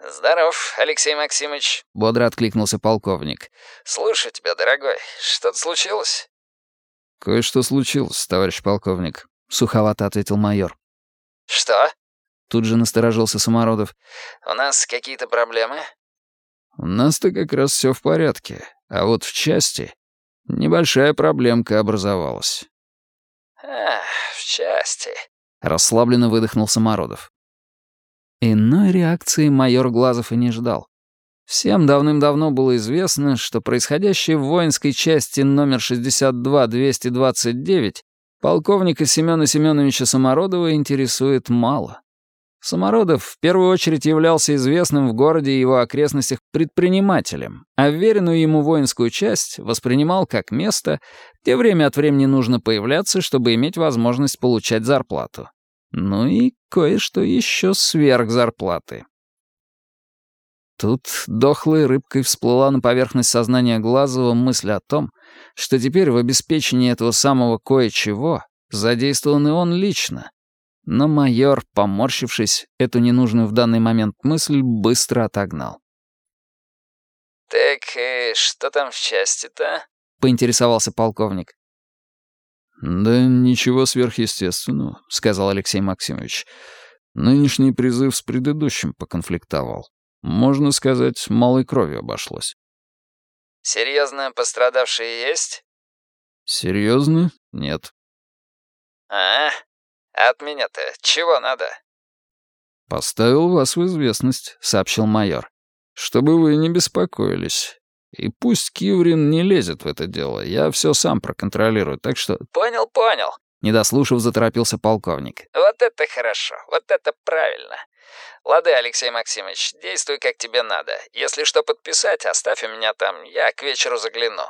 «Здоров, Алексей Максимович», — бодро откликнулся полковник. «Слушаю тебя, дорогой. Что-то случилось?» «Кое-что случилось, товарищ полковник», — суховато ответил майор. «Что?» Тут же насторожился Самородов. «У нас какие-то проблемы?» «У нас-то как раз все в порядке. А вот в части небольшая проблемка образовалась». «А, в части», — расслабленно выдохнул Самородов. Иной реакции майор Глазов и не ждал. Всем давным-давно было известно, что происходящее в воинской части номер 62-229 полковника Семёна Семёновича Самородова интересует мало. Самородов в первую очередь являлся известным в городе и его окрестностях предпринимателем, а веренную ему воинскую часть воспринимал как место, где время от времени нужно появляться, чтобы иметь возможность получать зарплату. Ну и кое-что еще сверх зарплаты. Тут дохлой рыбкой всплыла на поверхность сознания Глазова мысль о том, что теперь в обеспечении этого самого кое-чего задействован и он лично, но майор, поморщившись, эту ненужную в данный момент мысль быстро отогнал. «Так и что там в части-то?» — поинтересовался полковник. «Да ничего сверхъестественного», — сказал Алексей Максимович. «Нынешний призыв с предыдущим поконфликтовал. Можно сказать, малой кровью обошлось». «Серьезно пострадавшие есть?» «Серьезно? Нет». «А, от меня-то чего надо?» «Поставил вас в известность», — сообщил майор. «Чтобы вы не беспокоились. И пусть Киврин не лезет в это дело, я все сам проконтролирую, так что...» «Понял, понял», — Не дослушав, заторопился полковник. «Вот это хорошо, вот это правильно. Лады, Алексей Максимович, действуй как тебе надо. Если что подписать, оставь у меня там, я к вечеру загляну».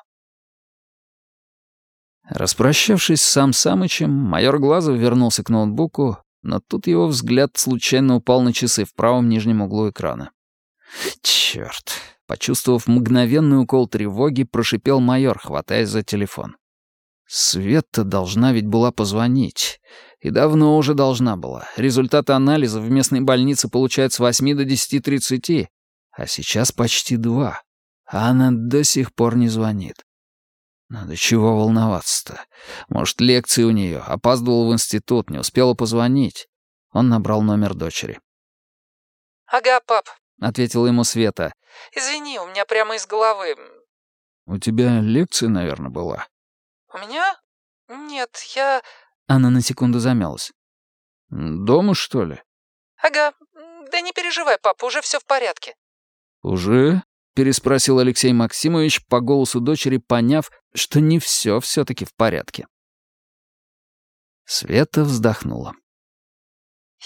Распрощавшись с сам Самычем, майор Глазов вернулся к ноутбуку, но тут его взгляд случайно упал на часы в правом нижнем углу экрана. «Чёрт!» Почувствовав мгновенный укол тревоги, прошипел майор, хватаясь за телефон. Света должна ведь была позвонить. И давно уже должна была. Результаты анализа в местной больнице получают с 8 до 10.30, а сейчас почти 2. А она до сих пор не звонит. Надо чего волноваться-то? Может, лекции у нее, опаздывала в институт, не успела позвонить. Он набрал номер дочери. «Ага, пап», — ответила ему Света. «Извини, у меня прямо из головы...» «У тебя лекция, наверное, была?» «У меня? Нет, я...» Она на секунду замялась. «Дома, что ли?» «Ага. Да не переживай, папа, уже все в порядке». «Уже?» — переспросил Алексей Максимович по голосу дочери, поняв, что не все все-таки в порядке. Света вздохнула.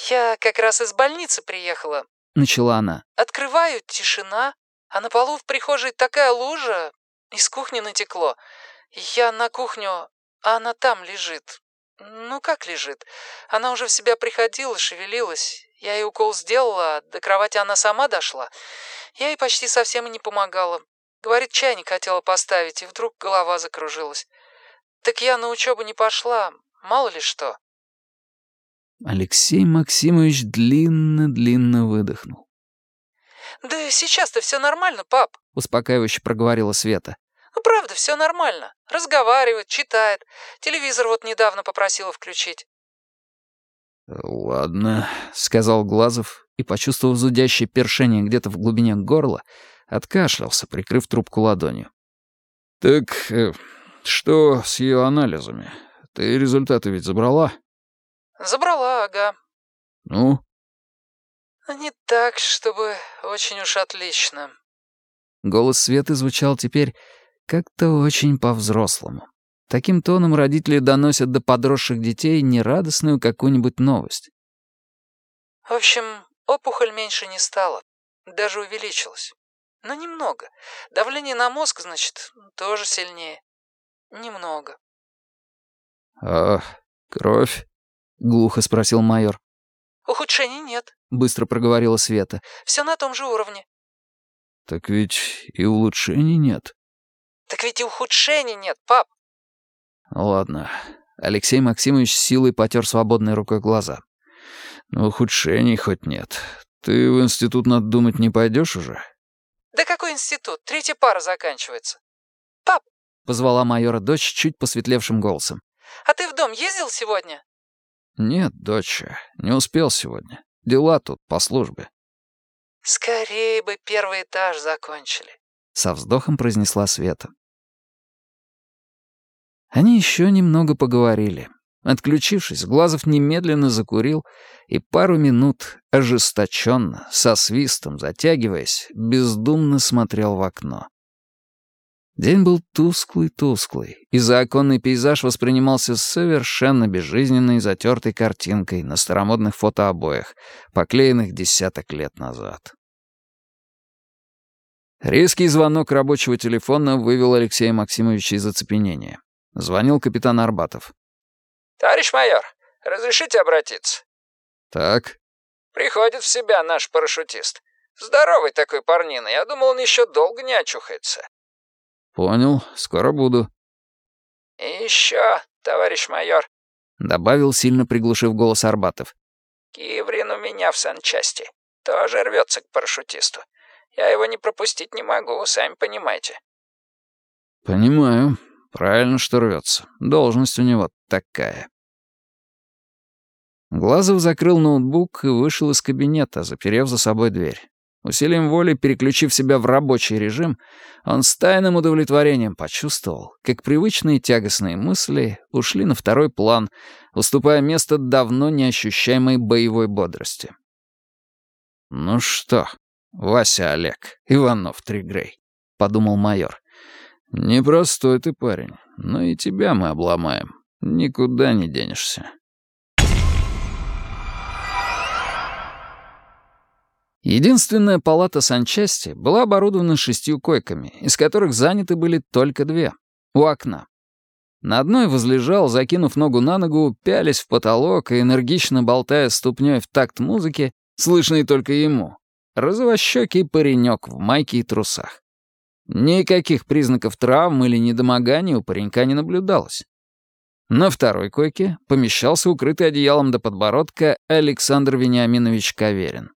«Я как раз из больницы приехала», — начала она. «Открываю, тишина, а на полу в прихожей такая лужа, из кухни натекло. Я на кухню, а она там лежит. Ну как лежит? Она уже в себя приходила, шевелилась. Я ей укол сделала, а до кровати она сама дошла. Я ей почти совсем и не помогала. Говорит, чайник хотела поставить, и вдруг голова закружилась. Так я на учебу не пошла, мало ли что. Алексей Максимович длинно-длинно выдохнул. «Да сейчас-то все нормально, пап», — успокаивающе проговорила Света. Ну, правда, все нормально. Разговаривает, читает. Телевизор вот недавно попросила включить. «Ладно», — сказал Глазов и, почувствовав зудящее першение где-то в глубине горла, откашлялся, прикрыв трубку ладонью. «Так э, что с ее анализами? Ты результаты ведь забрала?» «Забрала, ага». «Ну?» «Не так, чтобы очень уж отлично». Голос Светы звучал теперь как-то очень по-взрослому. Таким тоном родители доносят до подросших детей нерадостную какую-нибудь новость. В общем, опухоль меньше не стала, даже увеличилась. Но немного. Давление на мозг, значит, тоже сильнее. Немного. «А кровь?» — глухо спросил майор. «Ухудшений нет», — быстро проговорила Света. «Все на том же уровне». «Так ведь и улучшений нет». «Так ведь и ухудшений нет, пап!» «Ладно». Алексей Максимович с силой потер свободной рукой глаза. «Ну, ухудшений хоть нет. Ты в институт, надо думать, не пойдешь уже?» «Да какой институт? Третья пара заканчивается». «Пап!» — позвала майора дочь чуть посветлевшим голосом. «А ты в дом ездил сегодня?» «Нет, доча, не успел сегодня. Дела тут по службе». «Скорее бы первый этаж закончили», — со вздохом произнесла Света. Они еще немного поговорили. Отключившись, Глазов немедленно закурил и пару минут, ожесточенно, со свистом затягиваясь, бездумно смотрел в окно. День был тусклый-тусклый, и заоконный пейзаж воспринимался совершенно безжизненной затертой картинкой на старомодных фотообоях, поклеенных десяток лет назад. Резкий звонок рабочего телефона вывел Алексея Максимовича из оцепенения. Звонил капитан Арбатов. «Товарищ майор, разрешите обратиться?» «Так». «Приходит в себя наш парашютист. Здоровый такой парнина. Я думал, он еще долго не очухается». «Понял. Скоро буду». «И еще, товарищ майор», — добавил, сильно приглушив голос Арбатов. «Киврин у меня в санчасти. Тоже рвется к парашютисту. Я его не пропустить не могу, сами понимаете». «Понимаю. Правильно, что рвется. Должность у него такая. Глазов закрыл ноутбук и вышел из кабинета, заперев за собой дверь. Усилием воли, переключив себя в рабочий режим, он с тайным удовлетворением почувствовал, как привычные тягостные мысли ушли на второй план, уступая место давно неощущаемой боевой бодрости. «Ну что, Вася Олег, Иванов Тригрей», — подумал майор, Непростой ты парень, но и тебя мы обломаем. никуда не денешься. Единственная палата санчасти была оборудована шестью койками, из которых заняты были только две, у окна. На одной возлежал, закинув ногу на ногу, пялясь в потолок и энергично болтая ступней в такт музыки, слышный только ему, розовощекий паренек в майке и трусах. Никаких признаков травм или недомогания у паренька не наблюдалось. На второй койке помещался укрытый одеялом до подбородка Александр Вениаминович Каверин.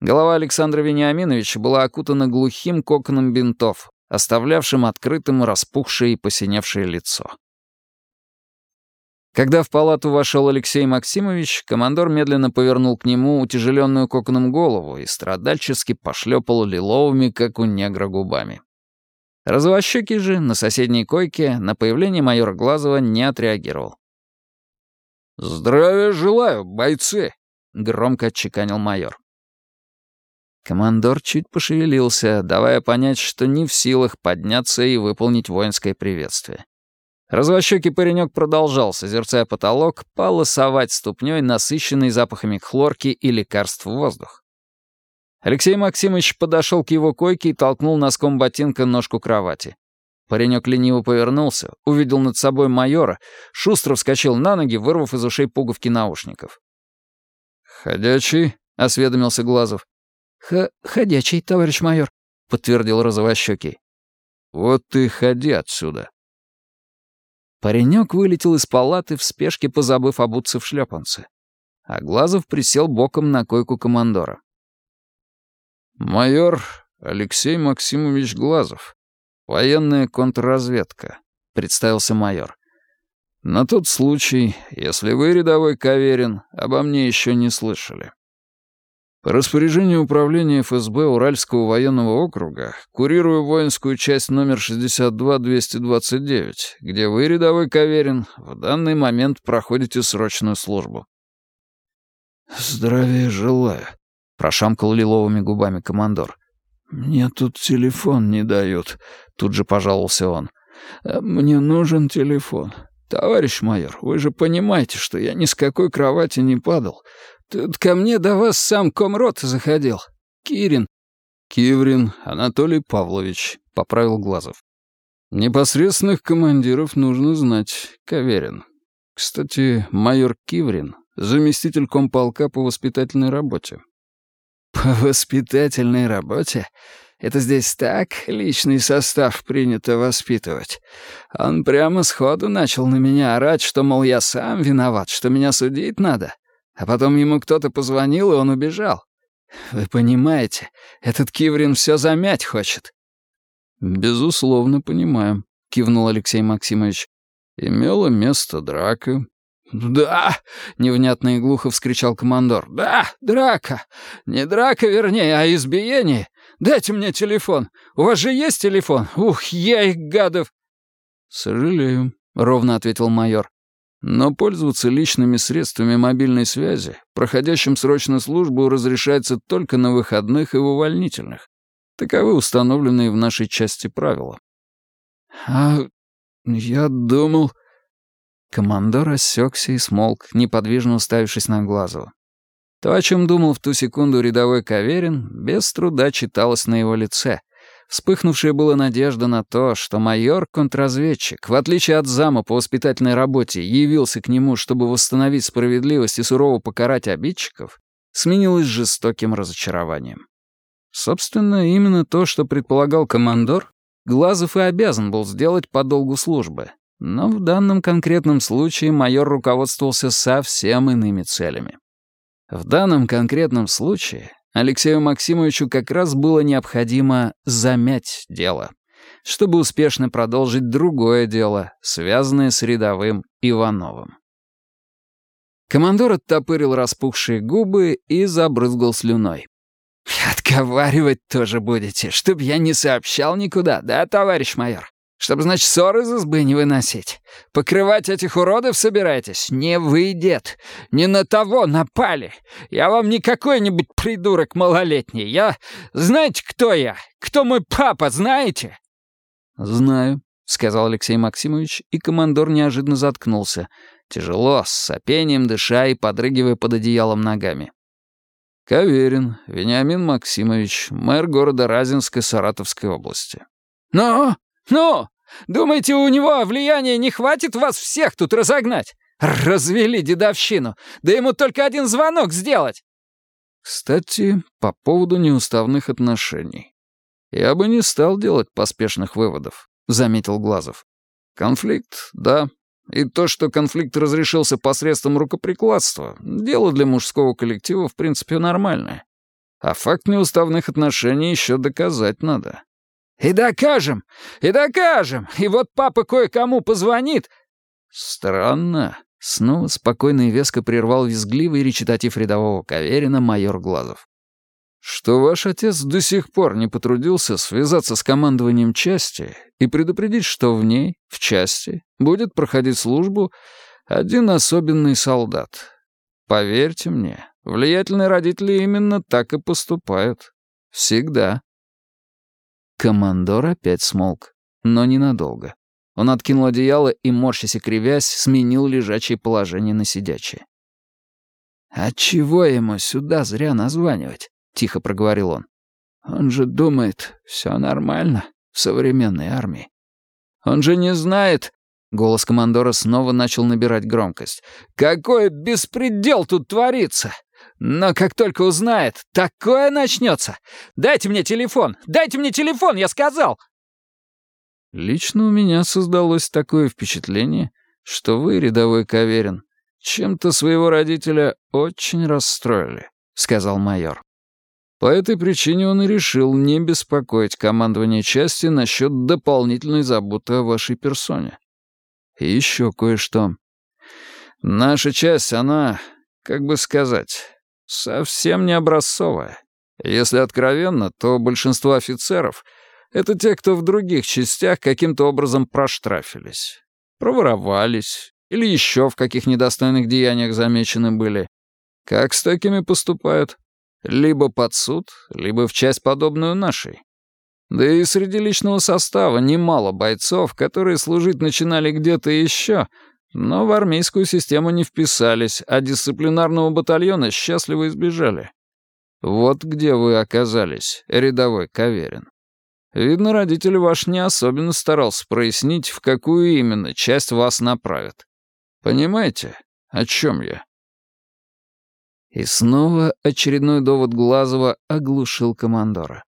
Голова Александра Вениаминовича была окутана глухим коконом бинтов, оставлявшим открытым распухшее и посиневшее лицо. Когда в палату вошел Алексей Максимович, командор медленно повернул к нему утяжеленную коконом голову и страдальчески пошлепал лиловыми, как у негра, губами. Розовощекий же на соседней койке на появление майора Глазова не отреагировал. «Здравия желаю, бойцы!» — громко отчеканил майор. Командор чуть пошевелился, давая понять, что не в силах подняться и выполнить воинское приветствие. Развощекий паренек продолжал, созерцая потолок, полосовать ступней, насыщенный запахами хлорки и лекарств в воздух. Алексей Максимович подошел к его койке и толкнул носком ботинка ножку кровати. Паренек лениво повернулся, увидел над собой майора, шустро вскочил на ноги, вырвав из ушей пуговки наушников. «Ходячий?» — осведомился Глазов. Х «Ходячий, товарищ майор», — подтвердил розовощекий. «Вот ты ходи отсюда». Паренек вылетел из палаты, в спешке позабыв обуться в шлепанце. А Глазов присел боком на койку командора. «Майор Алексей Максимович Глазов, военная контрразведка», — представился майор. «На тот случай, если вы, рядовой Каверин, обо мне еще не слышали». По распоряжению Управления ФСБ Уральского военного округа курирую воинскую часть номер 62-229, где вы, рядовой Каверин, в данный момент проходите срочную службу. «Здравия желаю», — прошамкал лиловыми губами командор. «Мне тут телефон не дают», — тут же пожаловался он. «Э, «Мне нужен телефон. Товарищ майор, вы же понимаете, что я ни с какой кровати не падал. Тут ко мне до вас сам комрот заходил. Кирин». «Киврин Анатолий Павлович», — поправил Глазов. «Непосредственных командиров нужно знать, Каверин. Кстати, майор Киврин — заместитель комполка по воспитательной работе». «По воспитательной работе? Это здесь так личный состав принято воспитывать. Он прямо сходу начал на меня орать, что, мол, я сам виноват, что меня судить надо». А потом ему кто-то позвонил, и он убежал. Вы понимаете, этот Киврин все замять хочет». «Безусловно, понимаем», — кивнул Алексей Максимович. «Имела место драка». «Да!» — невнятно и глухо вскричал командор. «Да, драка! Не драка, вернее, а избиение! Дайте мне телефон! У вас же есть телефон? Ух, я их гадов!» «Сожалею», — ровно ответил майор. Но пользоваться личными средствами мобильной связи проходящим срочную службу разрешается только на выходных и в увольнительных. Таковы установленные в нашей части правила. «А я думал...» Командор осекся и смолк, неподвижно уставившись на Глазова. То, о чем думал в ту секунду рядовой Каверин, без труда читалось на его лице, Вспыхнувшая была надежда на то, что майор-контрразведчик, в отличие от зама по воспитательной работе, явился к нему, чтобы восстановить справедливость и сурово покарать обидчиков, сменилась жестоким разочарованием. Собственно, именно то, что предполагал командор, Глазов и обязан был сделать по долгу службы. Но в данном конкретном случае майор руководствовался совсем иными целями. В данном конкретном случае Алексею Максимовичу как раз было необходимо замять дело, чтобы успешно продолжить другое дело, связанное с рядовым Ивановым. Командор оттопырил распухшие губы и забрызгал слюной. «Отговаривать тоже будете, чтоб я не сообщал никуда, да, товарищ майор? Чтобы, значит, ссоры из избы не выносить. Покрывать этих уродов собираетесь? Не выйдет. Не на того напали. Я вам не какой-нибудь придурок малолетний. Я... Знаете, кто я? Кто мой папа, знаете?» «Знаю», — сказал Алексей Максимович, и командор неожиданно заткнулся, тяжело, с сопением дыша и подрыгивая под одеялом ногами. Каверин, Вениамин Максимович, мэр города Разинской Саратовской области. «Ну, ну, думаете, у него влияния не хватит вас всех тут разогнать? Развели дедовщину, да ему только один звонок сделать!» Кстати, по поводу неуставных отношений. Я бы не стал делать поспешных выводов, заметил Глазов. Конфликт, да. И то, что конфликт разрешился посредством рукоприкладства, дело для мужского коллектива в принципе нормальное. А факт неуставных отношений еще доказать надо. «И докажем! И докажем! И вот папа кое-кому позвонит!» «Странно», — снова спокойно и веско прервал визгливый речитатив рядового Каверина майор Глазов что ваш отец до сих пор не потрудился связаться с командованием части и предупредить, что в ней, в части, будет проходить службу один особенный солдат. Поверьте мне, влиятельные родители именно так и поступают. Всегда. Командор опять смолк, но ненадолго. Он откинул одеяло и, морщась и кривясь, сменил лежачее положение на сидячее. «А чего ему сюда зря названивать? тихо проговорил он. «Он же думает, все нормально в современной армии. Он же не знает...» Голос командора снова начал набирать громкость. «Какой беспредел тут творится! Но как только узнает, такое начнется! Дайте мне телефон! Дайте мне телефон, я сказал!» Лично у меня создалось такое впечатление, что вы, рядовой Каверин, чем-то своего родителя очень расстроили, — сказал майор. По этой причине он и решил не беспокоить командование части насчет дополнительной заботы о вашей персоне. И еще кое-что. Наша часть, она, как бы сказать, совсем не образцовая. Если откровенно, то большинство офицеров — это те, кто в других частях каким-то образом проштрафились, проворовались или еще в каких недостойных деяниях замечены были. Как с такими поступают? Либо под суд, либо в часть подобную нашей. Да и среди личного состава немало бойцов, которые служить начинали где-то еще, но в армейскую систему не вписались, а дисциплинарного батальона счастливо избежали. Вот где вы оказались, рядовой Каверин. Видно, родитель ваш не особенно старался прояснить, в какую именно часть вас направят. Понимаете, о чем я? И снова очередной довод Глазова оглушил командора.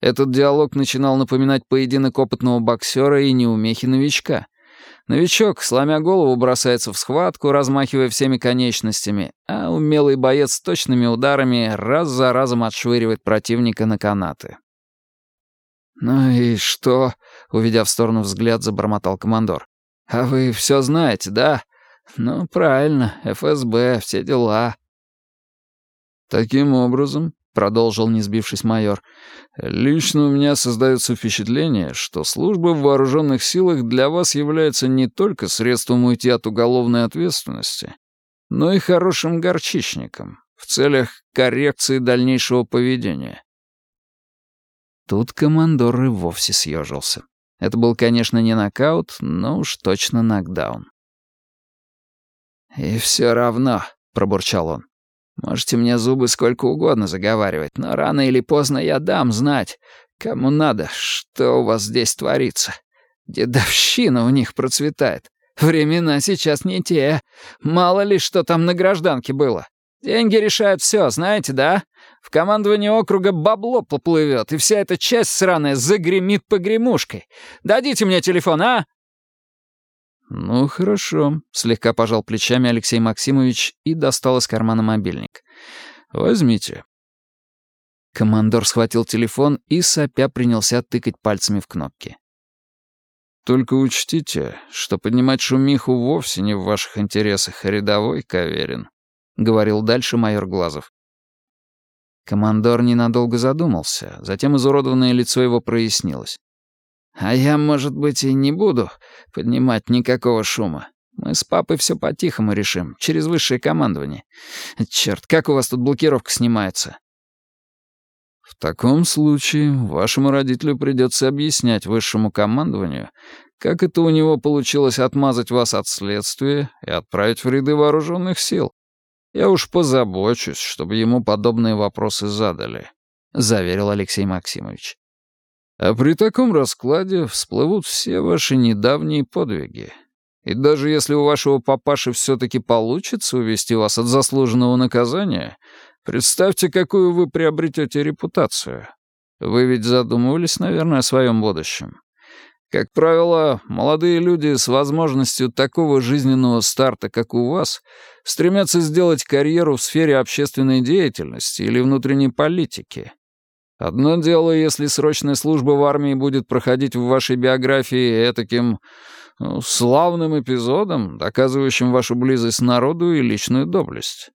Этот диалог начинал напоминать поединок опытного боксера и неумехи новичка. Новичок, сломя голову, бросается в схватку, размахивая всеми конечностями, а умелый боец точными ударами раз за разом отшвыривает противника на канаты. «Ну и что?» — уведя в сторону взгляд, забормотал командор. «А вы все знаете, да? Ну, правильно, ФСБ, все дела». «Таким образом», — продолжил не сбившись майор, «лично у меня создается впечатление, что служба в вооруженных силах для вас является не только средством уйти от уголовной ответственности, но и хорошим горчичником в целях коррекции дальнейшего поведения». Тут командор и вовсе съежился. Это был, конечно, не нокаут, но уж точно нокдаун. «И все равно», — пробурчал он, Можете мне зубы сколько угодно заговаривать, но рано или поздно я дам знать, кому надо, что у вас здесь творится. Дедовщина у них процветает. Времена сейчас не те. Мало ли, что там на гражданке было. Деньги решают все, знаете, да? В командовании округа бабло поплывет, и вся эта часть сраная загремит погремушкой. Дадите мне телефон, а? «Ну, хорошо», — слегка пожал плечами Алексей Максимович и достал из кармана мобильник. «Возьмите». Командор схватил телефон и, сопя, принялся тыкать пальцами в кнопки. «Только учтите, что поднимать шумиху вовсе не в ваших интересах, рядовой Каверин», — говорил дальше майор Глазов. Командор ненадолго задумался, затем изуродованное лицо его прояснилось. А я, может быть, и не буду поднимать никакого шума. Мы с папой все по-тихому решим, через высшее командование. Черт, как у вас тут блокировка снимается? В таком случае вашему родителю придется объяснять высшему командованию, Как это у него получилось отмазать вас от следствия и отправить в ряды вооруженных сил? Я уж позабочусь, чтобы ему подобные вопросы задали», — заверил Алексей Максимович. «А при таком раскладе всплывут все ваши недавние подвиги. И даже если у вашего папаши все-таки получится увести вас от заслуженного наказания, представьте, какую вы приобретете репутацию. Вы ведь задумывались, наверное, о своем будущем. Как правило, молодые люди с возможностью такого жизненного старта, как у вас, стремятся сделать карьеру в сфере общественной деятельности или внутренней политики. Одно дело, если срочная служба в армии будет проходить в вашей биографии таким ну, славным эпизодом, доказывающим вашу близость народу и личную доблесть.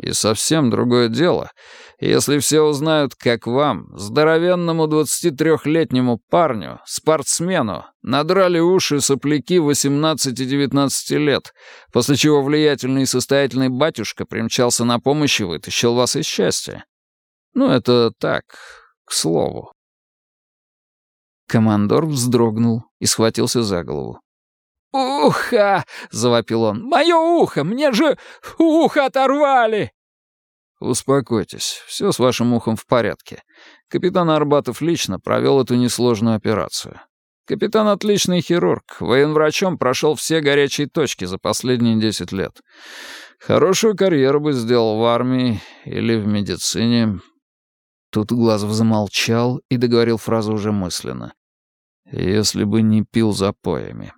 И совсем другое дело, если все узнают, как вам, здоровенному 23-летнему парню, спортсмену, надрали уши сопляки 18-19 лет, после чего влиятельный и состоятельный батюшка примчался на помощь и вытащил вас из счастья. Ну, это так, к слову. Командор вздрогнул и схватился за голову. «Ухо!» — завопил он. «Мое ухо! Мне же ухо оторвали!» «Успокойтесь, все с вашим ухом в порядке. Капитан Арбатов лично провел эту несложную операцию. Капитан отличный хирург, военврачом прошел все горячие точки за последние десять лет. Хорошую карьеру бы сделал в армии или в медицине». Тут Глазов замолчал и договорил фразу уже мысленно. «Если бы не пил запоями».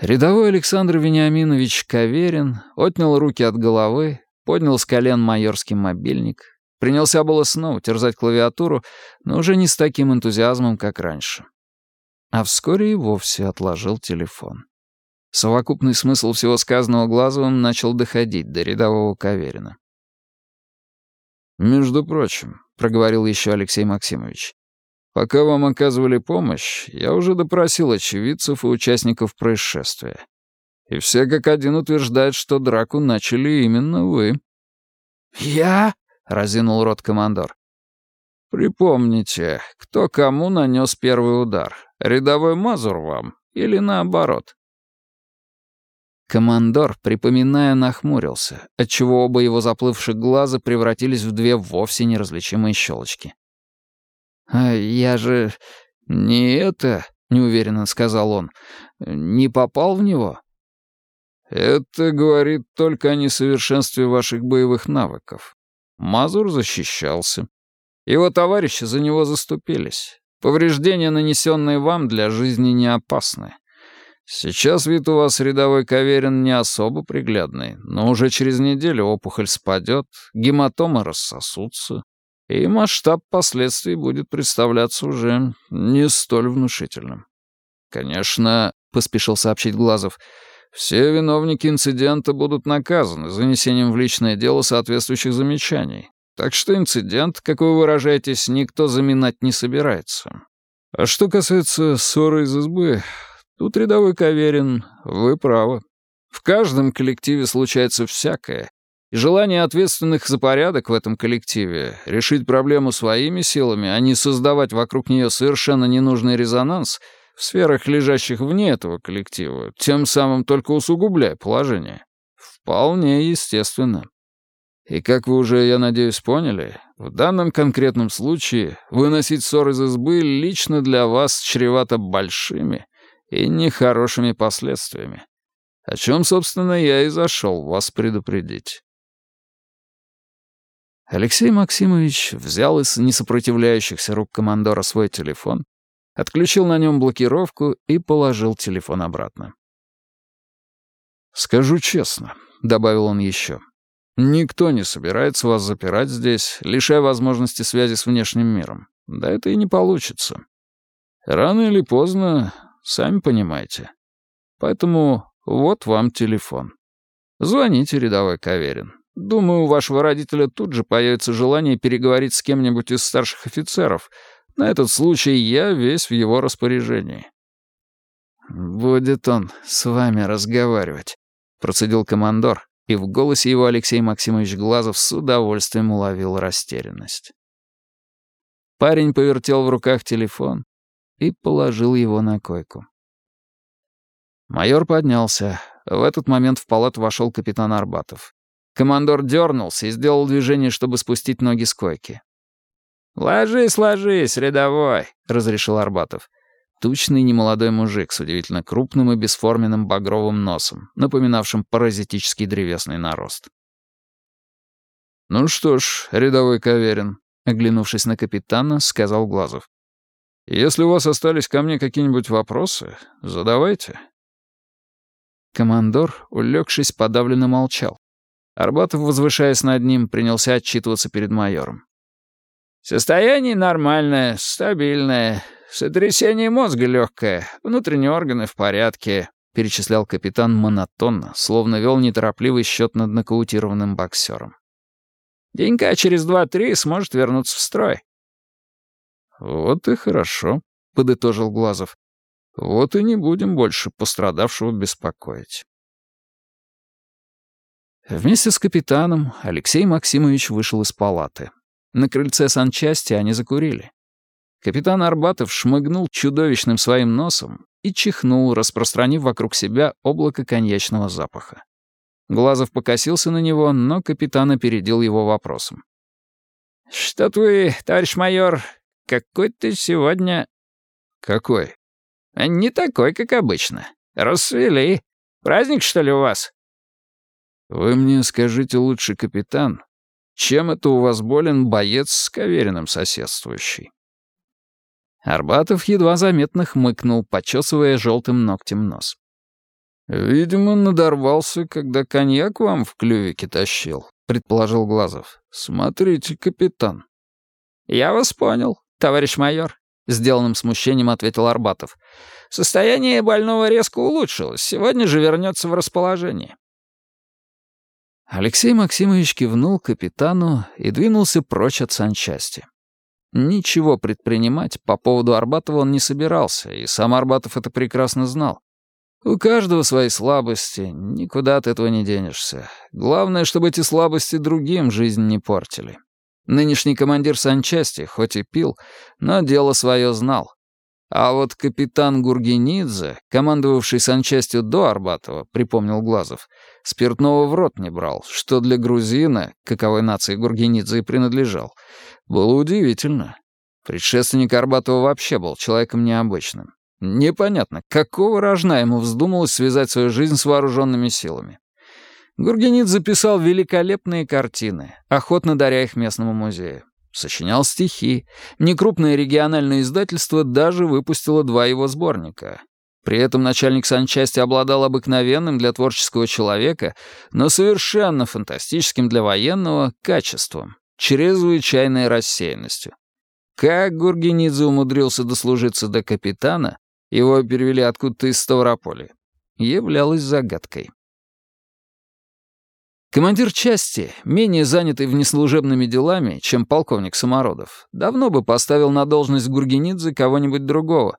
Рядовой Александр Вениаминович Каверин отнял руки от головы, поднял с колен майорский мобильник, принялся было снова терзать клавиатуру, но уже не с таким энтузиазмом, как раньше. А вскоре и вовсе отложил телефон. Совокупный смысл всего сказанного Глазовым начал доходить до рядового Каверина. «Между прочим», — проговорил еще Алексей Максимович, Пока вам оказывали помощь, я уже допросил очевидцев и участников происшествия. И все как один утверждают, что драку начали именно вы». «Я?» — разинул рот командор. «Припомните, кто кому нанес первый удар? Рядовой Мазур вам или наоборот?» Командор, припоминая, нахмурился, отчего оба его заплывших глаза превратились в две вовсе неразличимые щелочки. «А я же не это», — неуверенно сказал он, — «не попал в него». «Это говорит только о несовершенстве ваших боевых навыков. Мазур защищался. Его товарищи за него заступились. Повреждения, нанесенные вам, для жизни не опасны. Сейчас вид у вас, рядовой Каверин, не особо приглядный, но уже через неделю опухоль спадет, гематомы рассосутся, и масштаб последствий будет представляться уже не столь внушительным. Конечно, — поспешил сообщить Глазов, — все виновники инцидента будут наказаны занесением в личное дело соответствующих замечаний. Так что инцидент, как вы выражаетесь, никто заминать не собирается. А что касается ссоры из избы, тут рядовой Каверин, вы правы. В каждом коллективе случается всякое, и желание ответственных за порядок в этом коллективе решить проблему своими силами, а не создавать вокруг нее совершенно ненужный резонанс в сферах, лежащих вне этого коллектива, тем самым только усугубляя положение, вполне естественно. И как вы уже, я надеюсь, поняли, в данном конкретном случае выносить ссор из избы лично для вас чревато большими и нехорошими последствиями. О чем, собственно, я и зашел вас предупредить. Алексей Максимович взял из несопротивляющихся рук командора свой телефон, отключил на нем блокировку и положил телефон обратно. «Скажу честно», — добавил он еще, — «никто не собирается вас запирать здесь, лишая возможности связи с внешним миром. Да это и не получится. Рано или поздно, сами понимаете. Поэтому вот вам телефон. Звоните, рядовой Каверин. Думаю, у вашего родителя тут же появится желание переговорить с кем-нибудь из старших офицеров. На этот случай я весь в его распоряжении». «Будет он с вами разговаривать», — процедил командор, и в голосе его Алексей Максимович Глазов с удовольствием уловил растерянность. Парень повертел в руках телефон, и положил его на койку. Майор поднялся. В этот момент в палату вошел капитан Арбатов. Командор дернулся и сделал движение, чтобы спустить ноги с койки. «Ложись, ложись, рядовой», — разрешил Арбатов. Тучный немолодой мужик с удивительно крупным и бесформенным багровым носом, напоминавшим паразитический древесный нарост. «Ну что ж, рядовой Каверин», — оглянувшись на капитана, сказал Глазов. «Если у вас остались ко мне какие-нибудь вопросы, задавайте». Командор, улегшись, подавленно молчал. Арбатов, возвышаясь над ним, принялся отчитываться перед майором. «Состояние нормальное, стабильное, сотрясение мозга легкое, внутренние органы в порядке», перечислял капитан монотонно, словно вел неторопливый счет над нокаутированным боксером. «Денька через два-три сможет вернуться в строй». «Вот и хорошо», — подытожил Глазов. «Вот и не будем больше пострадавшего беспокоить». Вместе с капитаном Алексей Максимович вышел из палаты. На крыльце санчасти они закурили. Капитан Арбатов шмыгнул чудовищным своим носом и чихнул, распространив вокруг себя облако коньячного запаха. Глазов покосился на него, но капитан опередил его вопросом. «Что-то вы, товарищ майор, какой ты сегодня...» «Какой?» «Не такой, как обычно. Рассвели. Праздник, что ли, у вас?» «Вы мне скажите лучше, капитан, чем это у вас болен боец с Кавериным соседствующий?» Арбатов едва заметно хмыкнул, почесывая желтым ногтем нос. «Видимо, надорвался, когда коньяк вам в клювике тащил», — предположил Глазов. «Смотрите, капитан». «Я вас понял, товарищ майор», — сделанным смущением ответил Арбатов. «Состояние больного резко улучшилось. Сегодня же вернется в расположение». Алексей Максимович кивнул капитану и двинулся прочь от санчасти. Ничего предпринимать по поводу Арбатова он не собирался, и сам Арбатов это прекрасно знал. У каждого свои слабости, никуда от этого не денешься. Главное, чтобы эти слабости другим жизнь не портили. Нынешний командир санчасти, хоть и пил, но дело свое знал. А вот капитан Гургенидзе, командовавший санчастью до Арбатова, припомнил Глазов, спиртного в рот не брал, что для грузина, каковой нации Гургенидзе и принадлежал, было удивительно. Предшественник Арбатова вообще был человеком необычным. Непонятно, какого рожна ему вздумалось связать свою жизнь с вооруженными силами. Гургенидзе писал великолепные картины, охотно даря их местному музею. Сочинял стихи. Некрупное региональное издательство даже выпустило два его сборника. При этом начальник санчасти обладал обыкновенным для творческого человека, но совершенно фантастическим для военного качеством, чрезвычайной рассеянностью. Как Гургенидзе умудрился дослужиться до капитана, его перевели откуда-то из Ставрополя, являлось загадкой. Командир части, менее занятый внеслужебными делами, чем полковник Самородов, давно бы поставил на должность Гургенидзе кого-нибудь другого.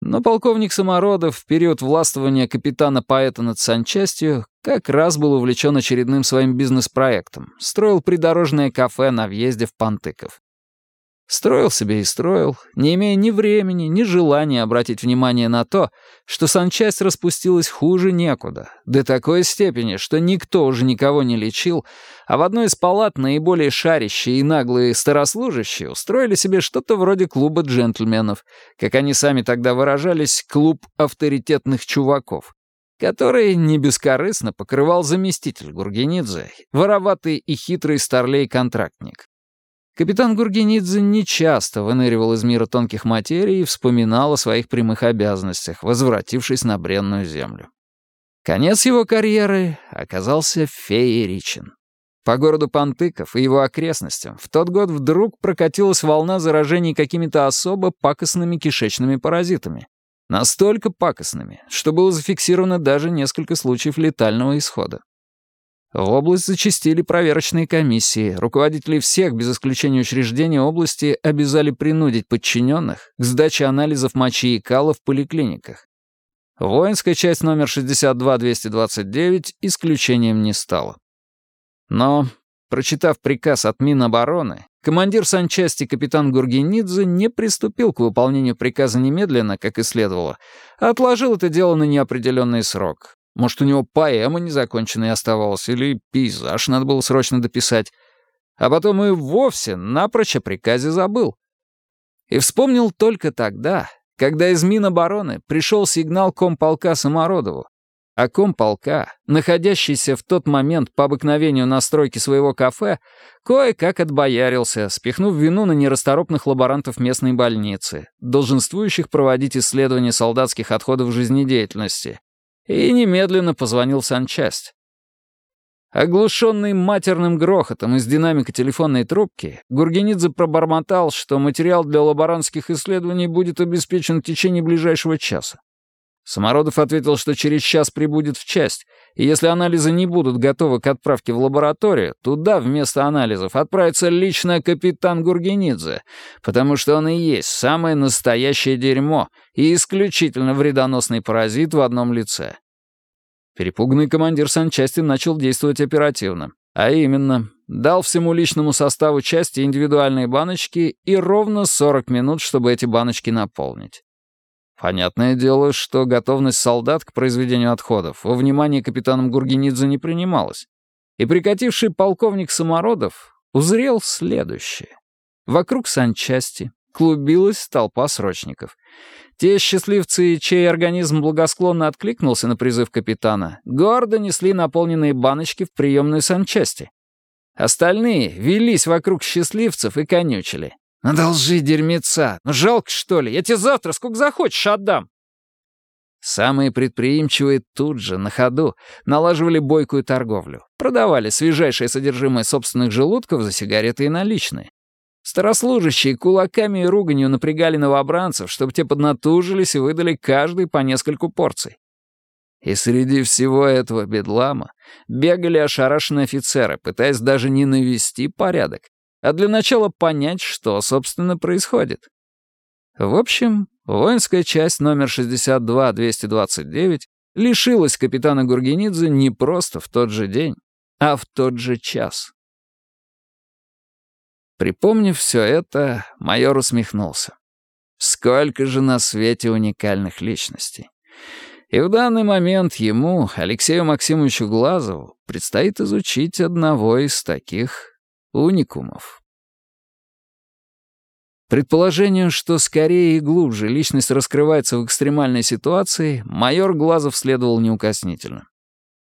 Но полковник Самородов в период властвования капитана-поэта над санчастью как раз был увлечен очередным своим бизнес-проектом, строил придорожное кафе на въезде в Пантыков. Строил себе и строил, не имея ни времени, ни желания обратить внимание на то, что санчасть распустилась хуже некуда, до такой степени, что никто уже никого не лечил, а в одной из палат наиболее шарящие и наглые старослужащие устроили себе что-то вроде клуба джентльменов, как они сами тогда выражались, клуб авторитетных чуваков, который не бескорыстно покрывал заместитель Гургенидзе, вороватый и хитрый старлей-контрактник. Капитан Гургенидзе нечасто выныривал из мира тонких материй и вспоминал о своих прямых обязанностях, возвратившись на бренную землю. Конец его карьеры оказался фееричен. По городу Пантыков и его окрестностям в тот год вдруг прокатилась волна заражений какими-то особо пакостными кишечными паразитами. Настолько пакостными, что было зафиксировано даже несколько случаев летального исхода. В область зачастили проверочные комиссии. Руководители всех, без исключения учреждений области, обязали принудить подчиненных к сдаче анализов мочи и кала в поликлиниках. Воинская часть номер 62-229 исключением не стала. Но, прочитав приказ от Минобороны, командир санчасти капитан Гургенидзе не приступил к выполнению приказа немедленно, как и следовало, а отложил это дело на неопределенный срок. Может, у него поэма незаконченной оставалась, или пейзаж надо было срочно дописать. А потом и вовсе напрочь о приказе забыл. И вспомнил только тогда, когда из Минобороны пришел сигнал комполка Самородову, а комполка, находящийся в тот момент по обыкновению на стройке своего кафе, кое-как отбоярился, спихнув вину на нерасторопных лаборантов местной больницы, долженствующих проводить исследования солдатских отходов жизнедеятельности, и немедленно позвонил в санчасть. Оглушенный матерным грохотом из динамика телефонной трубки, Гургенидзе пробормотал, что материал для лаборантских исследований будет обеспечен в течение ближайшего часа. Самородов ответил, что через час прибудет в часть, и если анализы не будут готовы к отправке в лабораторию, туда вместо анализов отправится лично капитан Гургенидзе, потому что он и есть самое настоящее дерьмо и исключительно вредоносный паразит в одном лице. Перепуганный командир санчасти начал действовать оперативно, а именно, дал всему личному составу части индивидуальные баночки и ровно 40 минут, чтобы эти баночки наполнить. Понятное дело, что готовность солдат к произведению отходов во внимание капитаном Гургенидзе не принималась. И прикативший полковник Самородов узрел следующее. Вокруг санчасти клубилась толпа срочников. Те счастливцы, чей организм благосклонно откликнулся на призыв капитана, гордо несли наполненные баночки в приемную санчасти. Остальные велись вокруг счастливцев и конючили. «Одолжи дерьмеца! Ну жалко, что ли? Я тебе завтра сколько захочешь отдам!» Самые предприимчивые тут же, на ходу, налаживали бойкую торговлю. Продавали свежайшее содержимое собственных желудков за сигареты и наличные. Старослужащие кулаками и руганью напрягали новобранцев, чтобы те поднатужились и выдали каждый по нескольку порций. И среди всего этого бедлама бегали ошарашенные офицеры, пытаясь даже не навести порядок, а для начала понять, что, собственно, происходит. В общем, воинская часть номер 62-229 лишилась капитана Гургенидзе не просто в тот же день, а в тот же час. Припомнив все это, майор усмехнулся. Сколько же на свете уникальных личностей. И в данный момент ему, Алексею Максимовичу Глазову, предстоит изучить одного из таких уникумов. Предположению, что скорее и глубже личность раскрывается в экстремальной ситуации, майор Глазов следовал неукоснительно.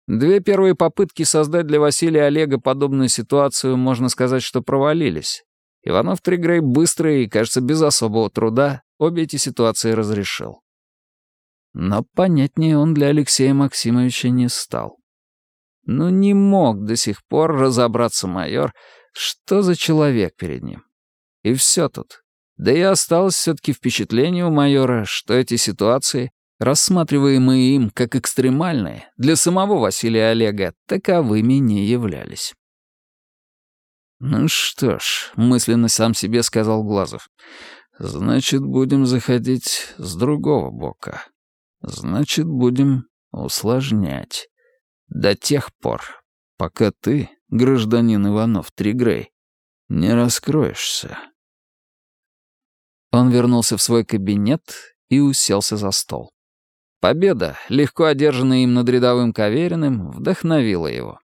Две первые попытки создать для Василия Олега подобную ситуацию, можно сказать, что провалились. Иванов Тригрей быстро и, кажется, без особого труда обе эти ситуации разрешил. Но понятнее он для Алексея Максимовича не стал. Ну не мог до сих пор разобраться майор, что за человек перед ним? И все тут. Да и осталось все-таки впечатление у майора, что эти ситуации, рассматриваемые им как экстремальные, для самого Василия Олега таковыми не являлись. «Ну что ж», — мысленно сам себе сказал Глазов, «значит, будем заходить с другого бока. Значит, будем усложнять. До тех пор, пока ты, гражданин Иванов Тригрей, не раскроешься. Он вернулся в свой кабинет и уселся за стол. Победа, легко одержанная им над рядовым Кавериным, вдохновила его.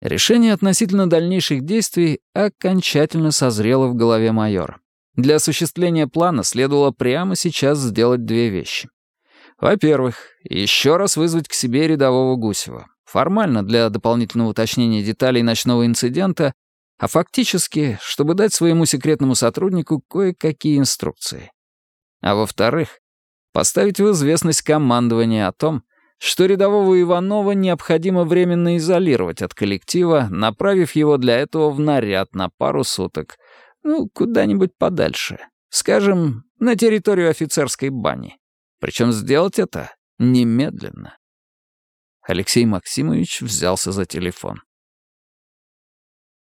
Решение относительно дальнейших действий окончательно созрело в голове майора. Для осуществления плана следовало прямо сейчас сделать две вещи. Во-первых, еще раз вызвать к себе рядового Гусева. Формально для дополнительного уточнения деталей ночного инцидента, а фактически, чтобы дать своему секретному сотруднику кое-какие инструкции. А во-вторых, поставить в известность командование о том, что рядового Иванова необходимо временно изолировать от коллектива, направив его для этого в наряд на пару суток, ну, куда-нибудь подальше, скажем, на территорию офицерской бани. Причем сделать это немедленно. Алексей Максимович взялся за телефон.